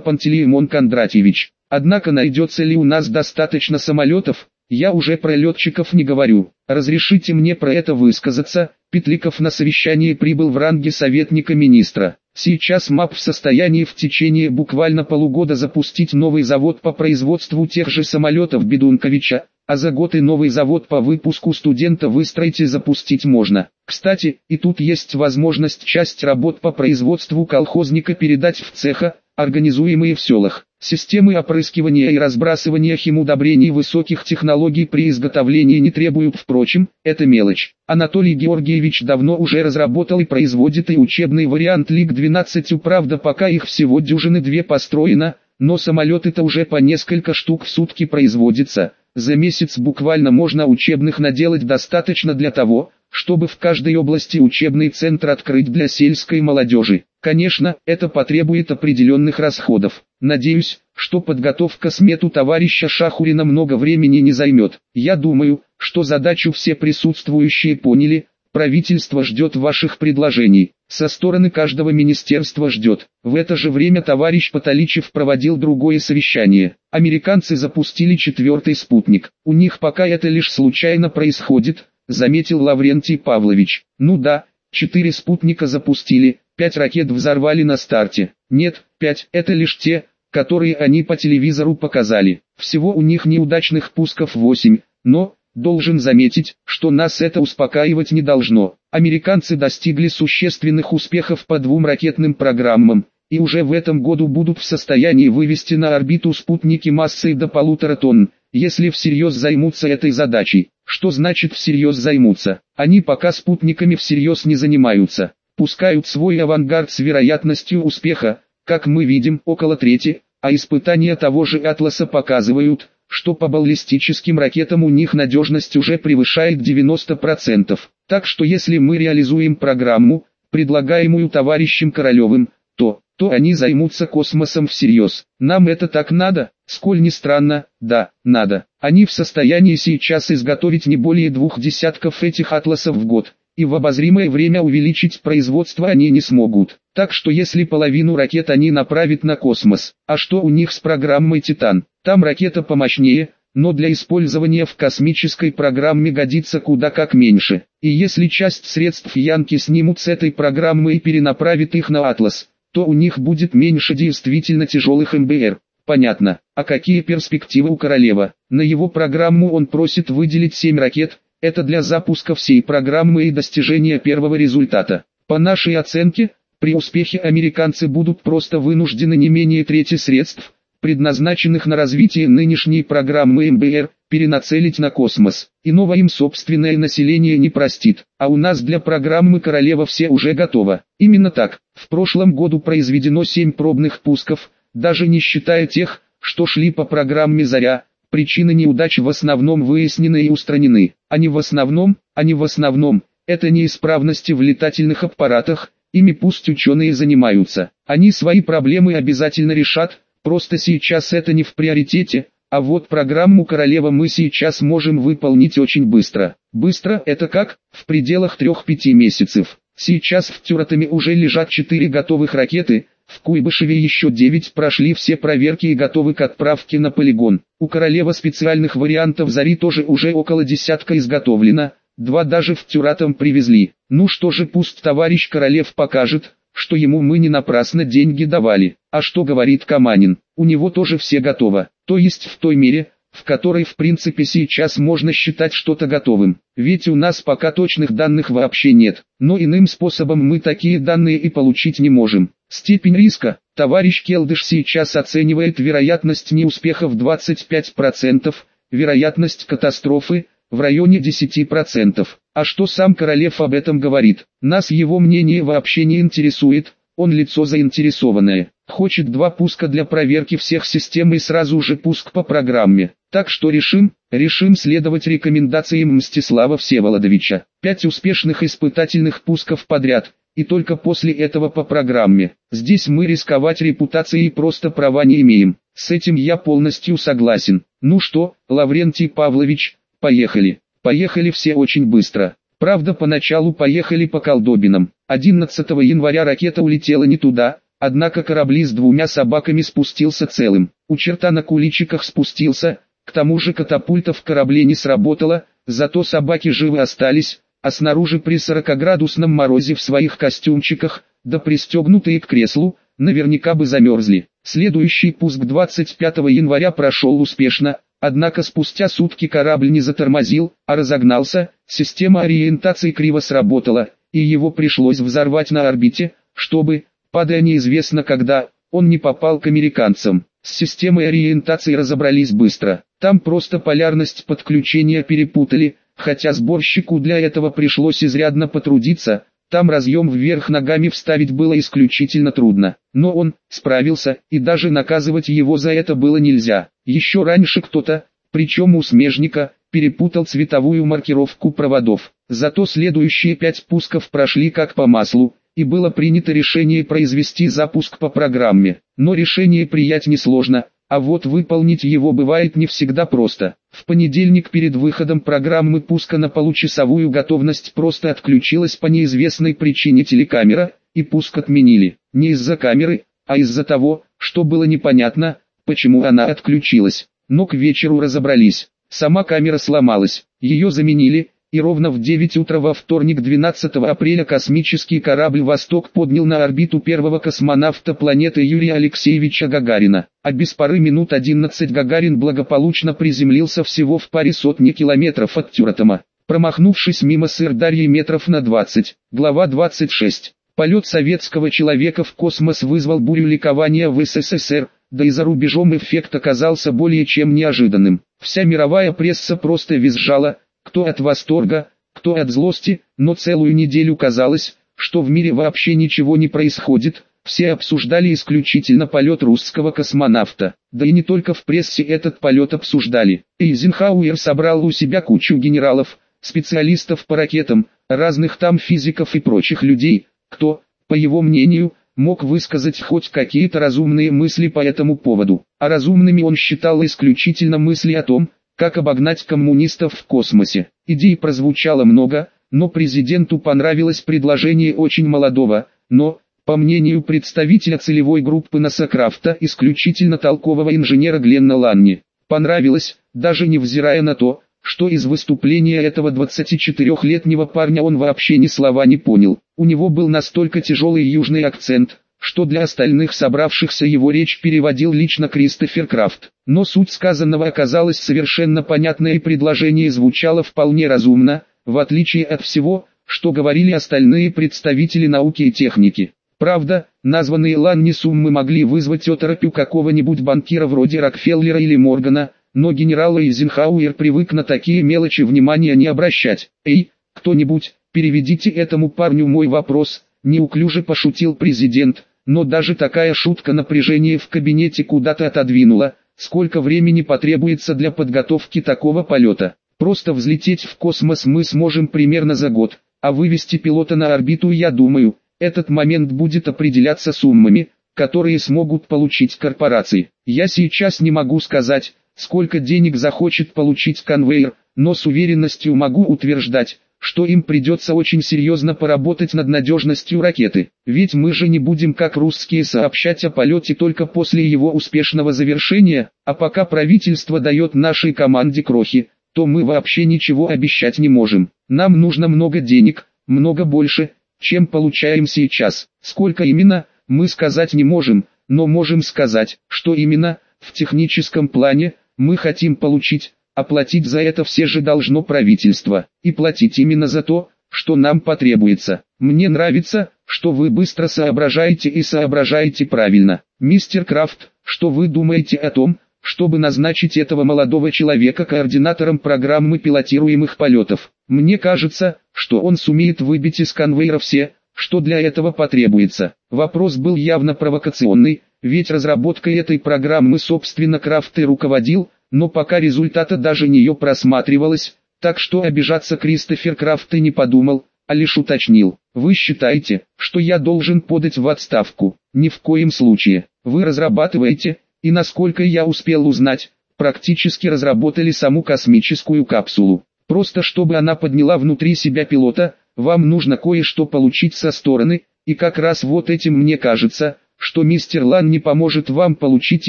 Пантелеймон Кондратьевич. Однако найдется ли у нас достаточно самолетов, я уже про летчиков не говорю. Разрешите мне про это высказаться, Петликов на совещании прибыл в ранге советника министра. Сейчас МАП в состоянии в течение буквально полугода запустить новый завод по производству тех же самолетов Бедунковича, а за год и новый завод по выпуску студента выстроить и запустить можно. Кстати, и тут есть возможность часть работ по производству колхозника передать в цеха, организуемые в селах. Системы опрыскивания и разбрасывания химудобрений высоких технологий при изготовлении не требуют, впрочем, это мелочь. Анатолий Георгиевич давно уже разработал и производит и учебный вариант ЛИГ-12, правда пока их всего дюжины две построено, но самолеты-то уже по несколько штук в сутки производится. За месяц буквально можно учебных наделать достаточно для того, чтобы в каждой области учебный центр открыть для сельской молодежи. Конечно, это потребует определенных расходов. Надеюсь, что подготовка смету товарища Шахурина много времени не займет. Я думаю, что задачу все присутствующие поняли, правительство ждет ваших предложений. Со стороны каждого министерства ждет. В это же время товарищ Патоличев проводил другое совещание. Американцы запустили четвертый спутник. У них пока это лишь случайно происходит, заметил Лаврентий Павлович. Ну да, четыре спутника запустили, пять ракет взорвали на старте. Нет, пять – это лишь те, которые они по телевизору показали. Всего у них неудачных пусков восемь, но, должен заметить, что нас это успокаивать не должно. Американцы достигли существенных успехов по двум ракетным программам, и уже в этом году будут в состоянии вывести на орбиту спутники массой до полутора тонн, если всерьез займутся этой задачей. Что значит всерьез займутся? Они пока спутниками всерьез не занимаются. Пускают свой авангард с вероятностью успеха, как мы видим, около трети, а испытания того же Атласа показывают, что по баллистическим ракетам у них надежность уже превышает 90%. Так что если мы реализуем программу, предлагаемую товарищем Королевым, то, то они займутся космосом всерьез. Нам это так надо, сколь ни странно, да, надо. Они в состоянии сейчас изготовить не более двух десятков этих атласов в год, и в обозримое время увеличить производство они не смогут. Так что если половину ракет они направят на космос, а что у них с программой «Титан», там ракета помощнее, но для использования в космической программе годится куда как меньше. И если часть средств Янки снимут с этой программы и перенаправят их на «Атлас», то у них будет меньше действительно тяжелых МБР. Понятно. А какие перспективы у Королева? На его программу он просит выделить 7 ракет, это для запуска всей программы и достижения первого результата. По нашей оценке, при успехе американцы будут просто вынуждены не менее трети средств, предназначенных на развитие нынешней программы МБР, перенацелить на космос. Иного им собственное население не простит, а у нас для программы «Королева» все уже готово. Именно так, в прошлом году произведено 7 пробных пусков, даже не считая тех, что шли по программе «Заря», причины неудач в основном выяснены и устранены. А не в основном, а не в основном, это неисправности в летательных аппаратах, ими пусть ученые занимаются. Они свои проблемы обязательно решат, просто сейчас это не в приоритете, а вот программу «Королева» мы сейчас можем выполнить очень быстро. Быстро это как? В пределах 3-5 месяцев. Сейчас в Тюратами уже лежат 4 готовых ракеты, в Куйбышеве еще 9 прошли все проверки и готовы к отправке на полигон. У Королева специальных вариантов «Зари» тоже уже около десятка изготовлено, два даже в Тюратам привезли. Ну что же пусть товарищ Королев покажет, что ему мы не напрасно деньги давали. А что говорит Каманин? У него тоже все готово. То есть в той мере, в которой в принципе сейчас можно считать что-то готовым. Ведь у нас пока точных данных вообще нет. Но иным способом мы такие данные и получить не можем. Степень риска. Товарищ Келдыш сейчас оценивает вероятность неуспеха в 25%, вероятность катастрофы в районе 10%. А что сам Королев об этом говорит? Нас его мнение вообще не интересует, он лицо заинтересованное. Хочет два пуска для проверки всех систем и сразу же пуск по программе. Так что решим, решим следовать рекомендациям Мстислава Всеволодовича. Пять успешных испытательных пусков подряд, и только после этого по программе. Здесь мы рисковать репутацией просто права не имеем. С этим я полностью согласен. Ну что, Лаврентий Павлович, поехали. Поехали все очень быстро. Правда поначалу поехали по колдобинам. 11 января ракета улетела не туда, однако корабли с двумя собаками спустился целым. У черта на куличиках спустился, к тому же катапульта в корабле не сработала, зато собаки живы остались, а снаружи при 40-градусном морозе в своих костюмчиках, да пристегнутые к креслу, наверняка бы замерзли. Следующий пуск 25 января прошел успешно, однако спустя сутки корабль не затормозил, а разогнался, система ориентации криво сработала, и его пришлось взорвать на орбите, чтобы, падая неизвестно когда, он не попал к американцам. С системой ориентации разобрались быстро, там просто полярность подключения перепутали, хотя сборщику для этого пришлось изрядно потрудиться, там разъем вверх ногами вставить было исключительно трудно. Но он справился, и даже наказывать его за это было нельзя. Еще раньше кто-то, причем у смежника, перепутал цветовую маркировку проводов. Зато следующие пять пусков прошли как по маслу, и было принято решение произвести запуск по программе. Но решение приять несложно, а вот выполнить его бывает не всегда просто. В понедельник перед выходом программы пуска на получасовую готовность просто отключилась по неизвестной причине телекамера, и пуск отменили. Не из-за камеры, а из-за того, что было непонятно, почему она отключилась. Но к вечеру разобрались. Сама камера сломалась, ее заменили, и ровно в 9 утра во вторник 12 апреля космический корабль «Восток» поднял на орбиту первого космонавта планеты Юрия Алексеевича Гагарина, а без пары минут 11 Гагарин благополучно приземлился всего в паре сотни километров от Тюратома, промахнувшись мимо Сырдарьи метров на 20. Глава 26. Полет советского человека в космос вызвал бурю ликования в СССР, да и за рубежом эффект оказался более чем неожиданным. Вся мировая пресса просто визжала, кто от восторга, кто от злости, но целую неделю казалось, что в мире вообще ничего не происходит, все обсуждали исключительно полет русского космонавта. Да и не только в прессе этот полет обсуждали. Эйзенхауэр собрал у себя кучу генералов, специалистов по ракетам, разных там физиков и прочих людей, кто, по его мнению, мог высказать хоть какие-то разумные мысли по этому поводу. А разумными он считал исключительно мысли о том, как обогнать коммунистов в космосе. Идей прозвучало много, но президенту понравилось предложение очень молодого, но, по мнению представителя целевой группы НАСА Крафта, исключительно толкового инженера Гленна Ланни, понравилось, даже невзирая на то, что из выступления этого 24-летнего парня он вообще ни слова не понял. У него был настолько тяжелый южный акцент, что для остальных собравшихся его речь переводил лично Кристофер Крафт. Но суть сказанного оказалась совершенно понятной и предложение звучало вполне разумно, в отличие от всего, что говорили остальные представители науки и техники. Правда, названные Ланни суммы могли вызвать оторопь какого-нибудь банкира вроде Рокфеллера или Моргана, но генерал Эйзенхауэр привык на такие мелочи внимания не обращать. «Эй, кто-нибудь, переведите этому парню мой вопрос», неуклюже пошутил президент, но даже такая шутка напряжение в кабинете куда-то отодвинула, сколько времени потребуется для подготовки такого полета. Просто взлететь в космос мы сможем примерно за год, а вывести пилота на орбиту я думаю, этот момент будет определяться суммами, которые смогут получить корпорации. Я сейчас не могу сказать, сколько денег захочет получить конвейер, но с уверенностью могу утверждать, что им придется очень серьезно поработать над надежностью ракеты. Ведь мы же не будем как русские сообщать о полете только после его успешного завершения, а пока правительство дает нашей команде крохи, то мы вообще ничего обещать не можем. Нам нужно много денег, много больше, чем получаем сейчас. Сколько именно, мы сказать не можем, но можем сказать, что именно, в техническом плане, мы хотим получить, Оплатить за это все же должно правительство, и платить именно за то, что нам потребуется. Мне нравится, что вы быстро соображаете и соображаете правильно. Мистер Крафт, что вы думаете о том, чтобы назначить этого молодого человека координатором программы пилотируемых полетов? Мне кажется, что он сумеет выбить из конвейера все, что для этого потребуется. Вопрос был явно провокационный, ведь разработкой этой программы собственно Крафт и руководил, но пока результата даже нее просматривалось, так что обижаться Кристофер Крафт и не подумал, а лишь уточнил. Вы считаете, что я должен подать в отставку? Ни в коем случае. Вы разрабатываете, и насколько я успел узнать, практически разработали саму космическую капсулу. Просто чтобы она подняла внутри себя пилота, вам нужно кое-что получить со стороны, и как раз вот этим мне кажется, что мистер Лан не поможет вам получить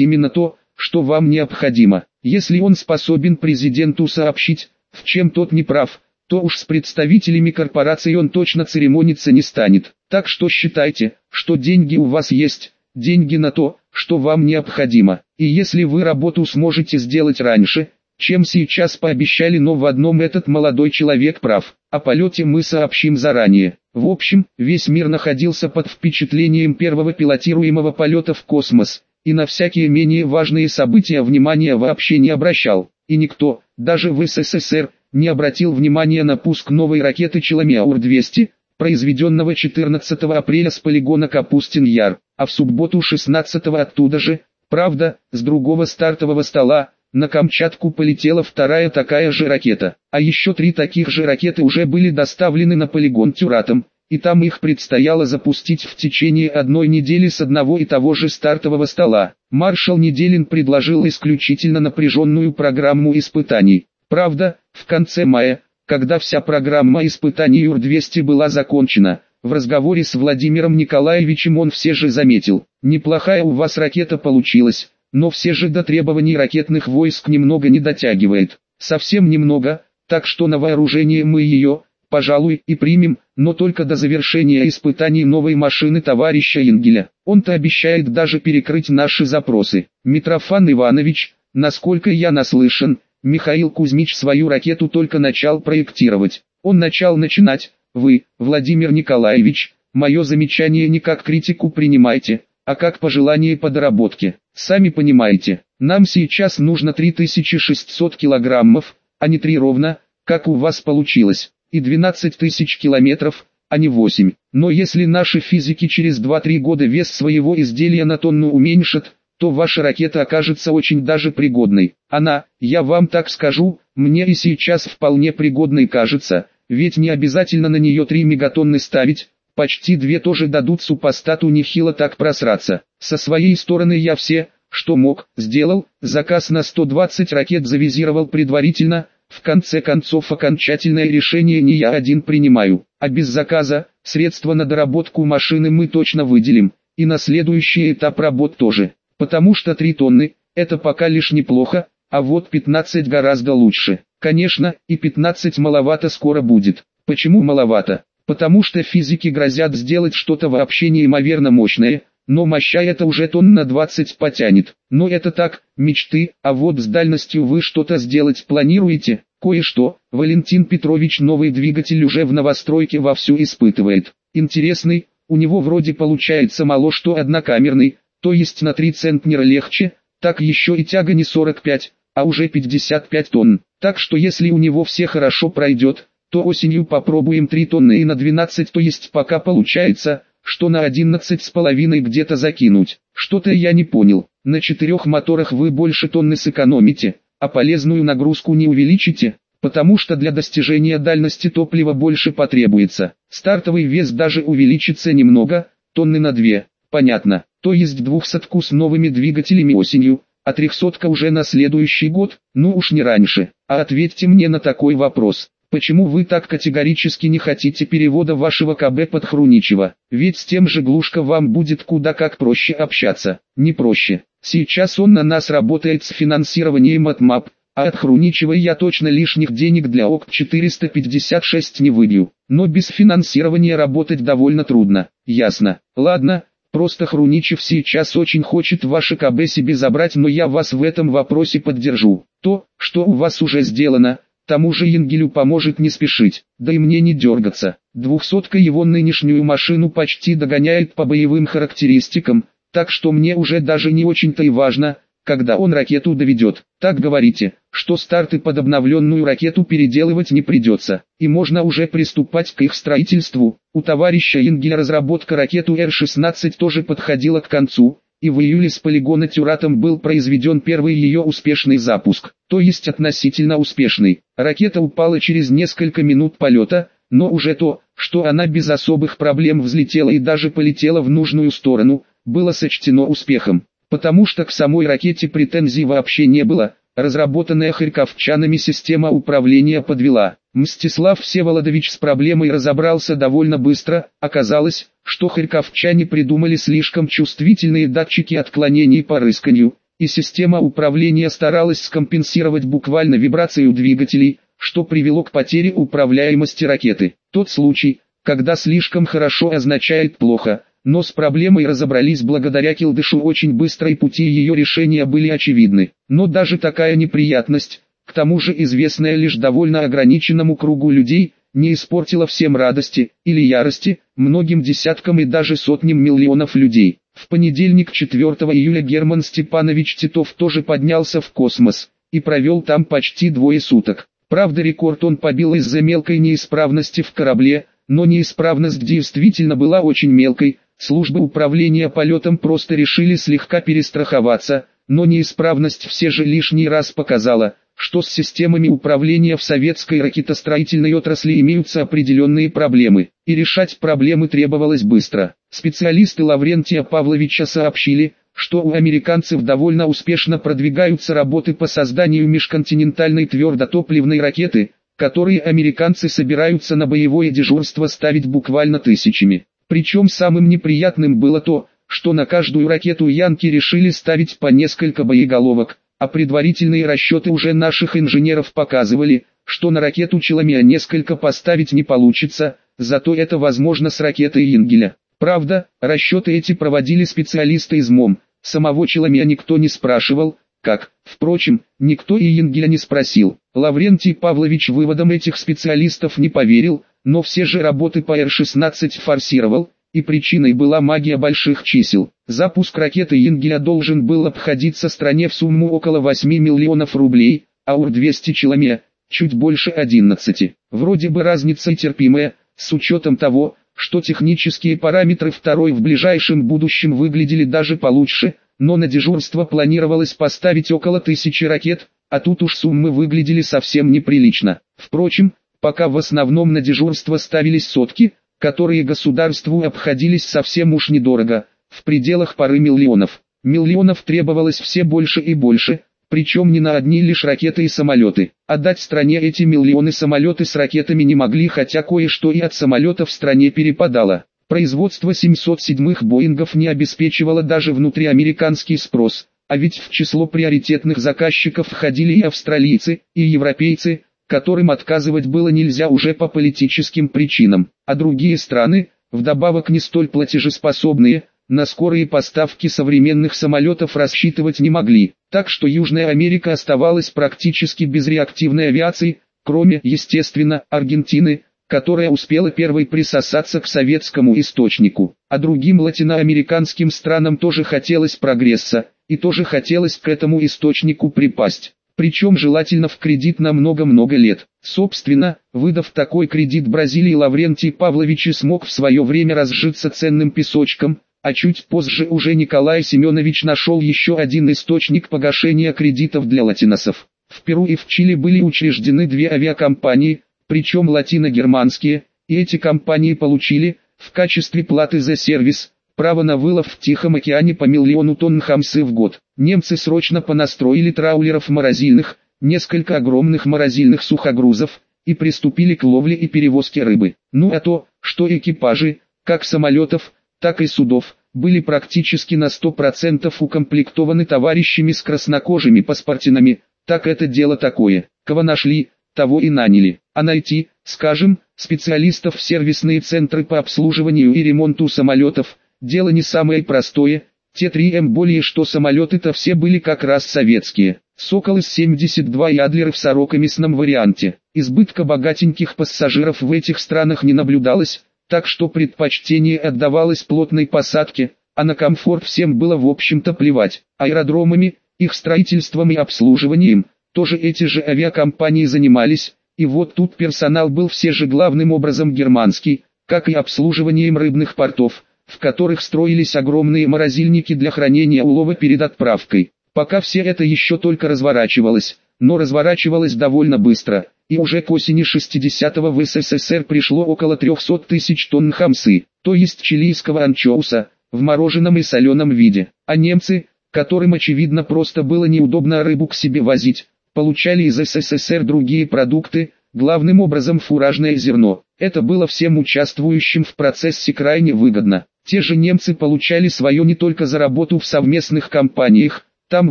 именно то, что вам необходимо. Если он способен президенту сообщить, в чем тот не прав, то уж с представителями корпорации он точно церемониться не станет. Так что считайте, что деньги у вас есть, деньги на то, что вам необходимо. И если вы работу сможете сделать раньше, чем сейчас пообещали, но в одном этот молодой человек прав. О полете мы сообщим заранее. В общем, весь мир находился под впечатлением первого пилотируемого полета в космос, и на всякие менее важные события внимания вообще не обращал. И никто, даже в СССР, не обратил внимания на пуск новой ракеты Челомеаур-200, произведенного 14 апреля с полигона Капустин-Яр, а в субботу 16 оттуда же, правда, с другого стартового стола, на Камчатку полетела вторая такая же ракета, а еще три таких же ракеты уже были доставлены на полигон Тюратом, и там их предстояло запустить в течение одной недели с одного и того же стартового стола. Маршал Неделин предложил исключительно напряженную программу испытаний. Правда, в конце мая, когда вся программа испытаний ЮР-200 была закончена, в разговоре с Владимиром Николаевичем он все же заметил, неплохая у вас ракета получилась, но все же до требований ракетных войск немного не дотягивает. Совсем немного, так что на вооружение мы ее, пожалуй, и примем, но только до завершения испытаний новой машины товарища Ингеля. Он-то обещает даже перекрыть наши запросы. Митрофан Иванович, насколько я наслышан, Михаил Кузьмич свою ракету только начал проектировать. Он начал начинать, вы, Владимир Николаевич, мое замечание не как критику принимайте, а как пожелание по доработке. Сами понимаете, нам сейчас нужно 3600 килограммов, а не 3 ровно, как у вас получилось, и 12 тысяч километров, а не 8. Но если наши физики через 2-3 года вес своего изделия на тонну уменьшат, то ваша ракета окажется очень даже пригодной. Она, я вам так скажу, мне и сейчас вполне пригодной кажется, ведь не обязательно на нее 3 мегатонны ставить, почти две тоже дадут супостату нехило так просраться. Со своей стороны я все, что мог, сделал, заказ на 120 ракет завизировал предварительно, в конце концов окончательное решение не я один принимаю, а без заказа, средства на доработку машины мы точно выделим, и на следующий этап работ тоже, потому что 3 тонны, это пока лишь неплохо, а вот 15 гораздо лучше. Конечно, и 15 маловато скоро будет. Почему маловато? потому что физики грозят сделать что-то вообще неимоверно мощное, но моща это уже тонн на 20 потянет. Но это так, мечты, а вот с дальностью вы что-то сделать планируете? Кое-что, Валентин Петрович новый двигатель уже в новостройке вовсю испытывает. Интересный, у него вроде получается мало что однокамерный, то есть на 3 центнера легче, так еще и тяга не 45, а уже 55 тонн. Так что если у него все хорошо пройдет, то осенью попробуем 3 тонны и на 12, то есть пока получается, что на 11 с половиной где-то закинуть. Что-то я не понял, на четырех моторах вы больше тонны сэкономите, а полезную нагрузку не увеличите, потому что для достижения дальности топлива больше потребуется. Стартовый вес даже увеличится немного, тонны на 2, понятно, то есть двухсотку с новыми двигателями осенью, а трехсотка уже на следующий год, ну уж не раньше. А ответьте мне на такой вопрос. Почему вы так категорически не хотите перевода вашего КБ под Хруничева? Ведь с тем же Глушко вам будет куда как проще общаться. Не проще. Сейчас он на нас работает с финансированием от МАП, а от Хруничева я точно лишних денег для ОК 456 не выбью. Но без финансирования работать довольно трудно. Ясно. Ладно, просто Хруничев сейчас очень хочет ваше КБ себе забрать, но я вас в этом вопросе поддержу. То, что у вас уже сделано, Тому же Енгелю поможет не спешить, да и мне не дергаться. Двухсотка его нынешнюю машину почти догоняет по боевым характеристикам, так что мне уже даже не очень-то и важно, когда он ракету доведет. Так говорите, что старты под обновленную ракету переделывать не придется, и можно уже приступать к их строительству. У товарища Ингеля разработка ракету Р-16 тоже подходила к концу, и в июле с полигона Тюратом был произведен первый ее успешный запуск, то есть относительно успешный. Ракета упала через несколько минут полета, но уже то, что она без особых проблем взлетела и даже полетела в нужную сторону, было сочтено успехом, потому что к самой ракете претензий вообще не было, разработанная харьковчанами система управления подвела. Мстислав Всеволодович с проблемой разобрался довольно быстро, оказалось, что харьковчане придумали слишком чувствительные датчики отклонений по рысканью, и система управления старалась скомпенсировать буквально вибрацию двигателей, что привело к потере управляемости ракеты. Тот случай, когда слишком хорошо означает плохо, но с проблемой разобрались благодаря Килдышу очень быстро и пути ее решения были очевидны. Но даже такая неприятность, к тому же известная лишь довольно ограниченному кругу людей, не испортила всем радости или ярости, многим десяткам и даже сотням миллионов людей. В понедельник 4 июля Герман Степанович Титов тоже поднялся в космос и провел там почти двое суток. Правда рекорд он побил из-за мелкой неисправности в корабле, но неисправность действительно была очень мелкой, службы управления полетом просто решили слегка перестраховаться, но неисправность все же лишний раз показала, что с системами управления в советской ракетостроительной отрасли имеются определенные проблемы, и решать проблемы требовалось быстро. Специалисты Лаврентия Павловича сообщили, что у американцев довольно успешно продвигаются работы по созданию межконтинентальной твердотопливной ракеты, которые американцы собираются на боевое дежурство ставить буквально тысячами. Причем самым неприятным было то, что на каждую ракету янки решили ставить по несколько боеголовок, а предварительные расчеты уже наших инженеров показывали, что на ракету Челомея несколько поставить не получится, зато это возможно с ракетой Ингеля. Правда, расчеты эти проводили специалисты из МОМ, самого Челомея никто не спрашивал, как, впрочем, никто и Ингеля не спросил. Лаврентий Павлович выводом этих специалистов не поверил, но все же работы по Р-16 форсировал, и причиной была магия больших чисел. Запуск ракеты Ингеля должен был обходиться стране в сумму около 8 миллионов рублей, а УР-200 Челоме – чуть больше 11. Вроде бы разница терпимая, с учетом того, что технические параметры второй в ближайшем будущем выглядели даже получше, но на дежурство планировалось поставить около тысячи ракет, а тут уж суммы выглядели совсем неприлично. Впрочем, пока в основном на дежурство ставились сотки, которые государству обходились совсем уж недорого, в пределах пары миллионов. Миллионов требовалось все больше и больше, причем не на одни лишь ракеты и самолеты. Отдать стране эти миллионы самолеты с ракетами не могли, хотя кое-что и от самолетов в стране перепадало. Производство 707-х Боингов не обеспечивало даже внутриамериканский спрос, а ведь в число приоритетных заказчиков входили и австралийцы, и европейцы, которым отказывать было нельзя уже по политическим причинам, а другие страны, вдобавок не столь платежеспособные, на скорые поставки современных самолетов рассчитывать не могли, так что Южная Америка оставалась практически без реактивной авиации, кроме, естественно, Аргентины, которая успела первой присосаться к советскому источнику, а другим латиноамериканским странам тоже хотелось прогресса, и тоже хотелось к этому источнику припасть причем желательно в кредит на много-много лет. Собственно, выдав такой кредит Бразилии Лаврентий Павлович смог в свое время разжиться ценным песочком, а чуть позже уже Николай Семенович нашел еще один источник погашения кредитов для латиносов. В Перу и в Чили были учреждены две авиакомпании, причем латино-германские, и эти компании получили, в качестве платы за сервис, право на вылов в Тихом океане по миллиону тонн хамсы в год. Немцы срочно понастроили траулеров морозильных, несколько огромных морозильных сухогрузов, и приступили к ловле и перевозке рыбы. Ну а то, что экипажи, как самолетов, так и судов, были практически на 100% укомплектованы товарищами с краснокожими паспортинами, так это дело такое. Кого нашли, того и наняли. А найти, скажем, специалистов в сервисные центры по обслуживанию и ремонту самолетов – Дело не самое простое, те 3М более что самолеты-то все были как раз советские. Сокол С-72 и Адлеры в сорокоместном варианте. Избытка богатеньких пассажиров в этих странах не наблюдалось, так что предпочтение отдавалось плотной посадке, а на комфорт всем было в общем-то плевать. Аэродромами, их строительством и обслуживанием, тоже эти же авиакомпании занимались, и вот тут персонал был все же главным образом германский, как и обслуживанием рыбных портов, в которых строились огромные морозильники для хранения улова перед отправкой. Пока все это еще только разворачивалось, но разворачивалось довольно быстро, и уже к осени 60-го в СССР пришло около 300 тысяч тонн хамсы, то есть чилийского анчоуса, в мороженом и соленом виде. А немцы, которым очевидно просто было неудобно рыбу к себе возить, получали из СССР другие продукты, главным образом фуражное зерно. Это было всем участвующим в процессе крайне выгодно. Те же немцы получали свое не только за работу в совместных компаниях, там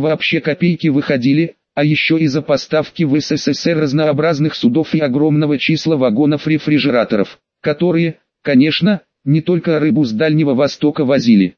вообще копейки выходили, а еще и за поставки в СССР разнообразных судов и огромного числа вагонов-рефрижераторов, которые, конечно, не только рыбу с Дальнего Востока возили.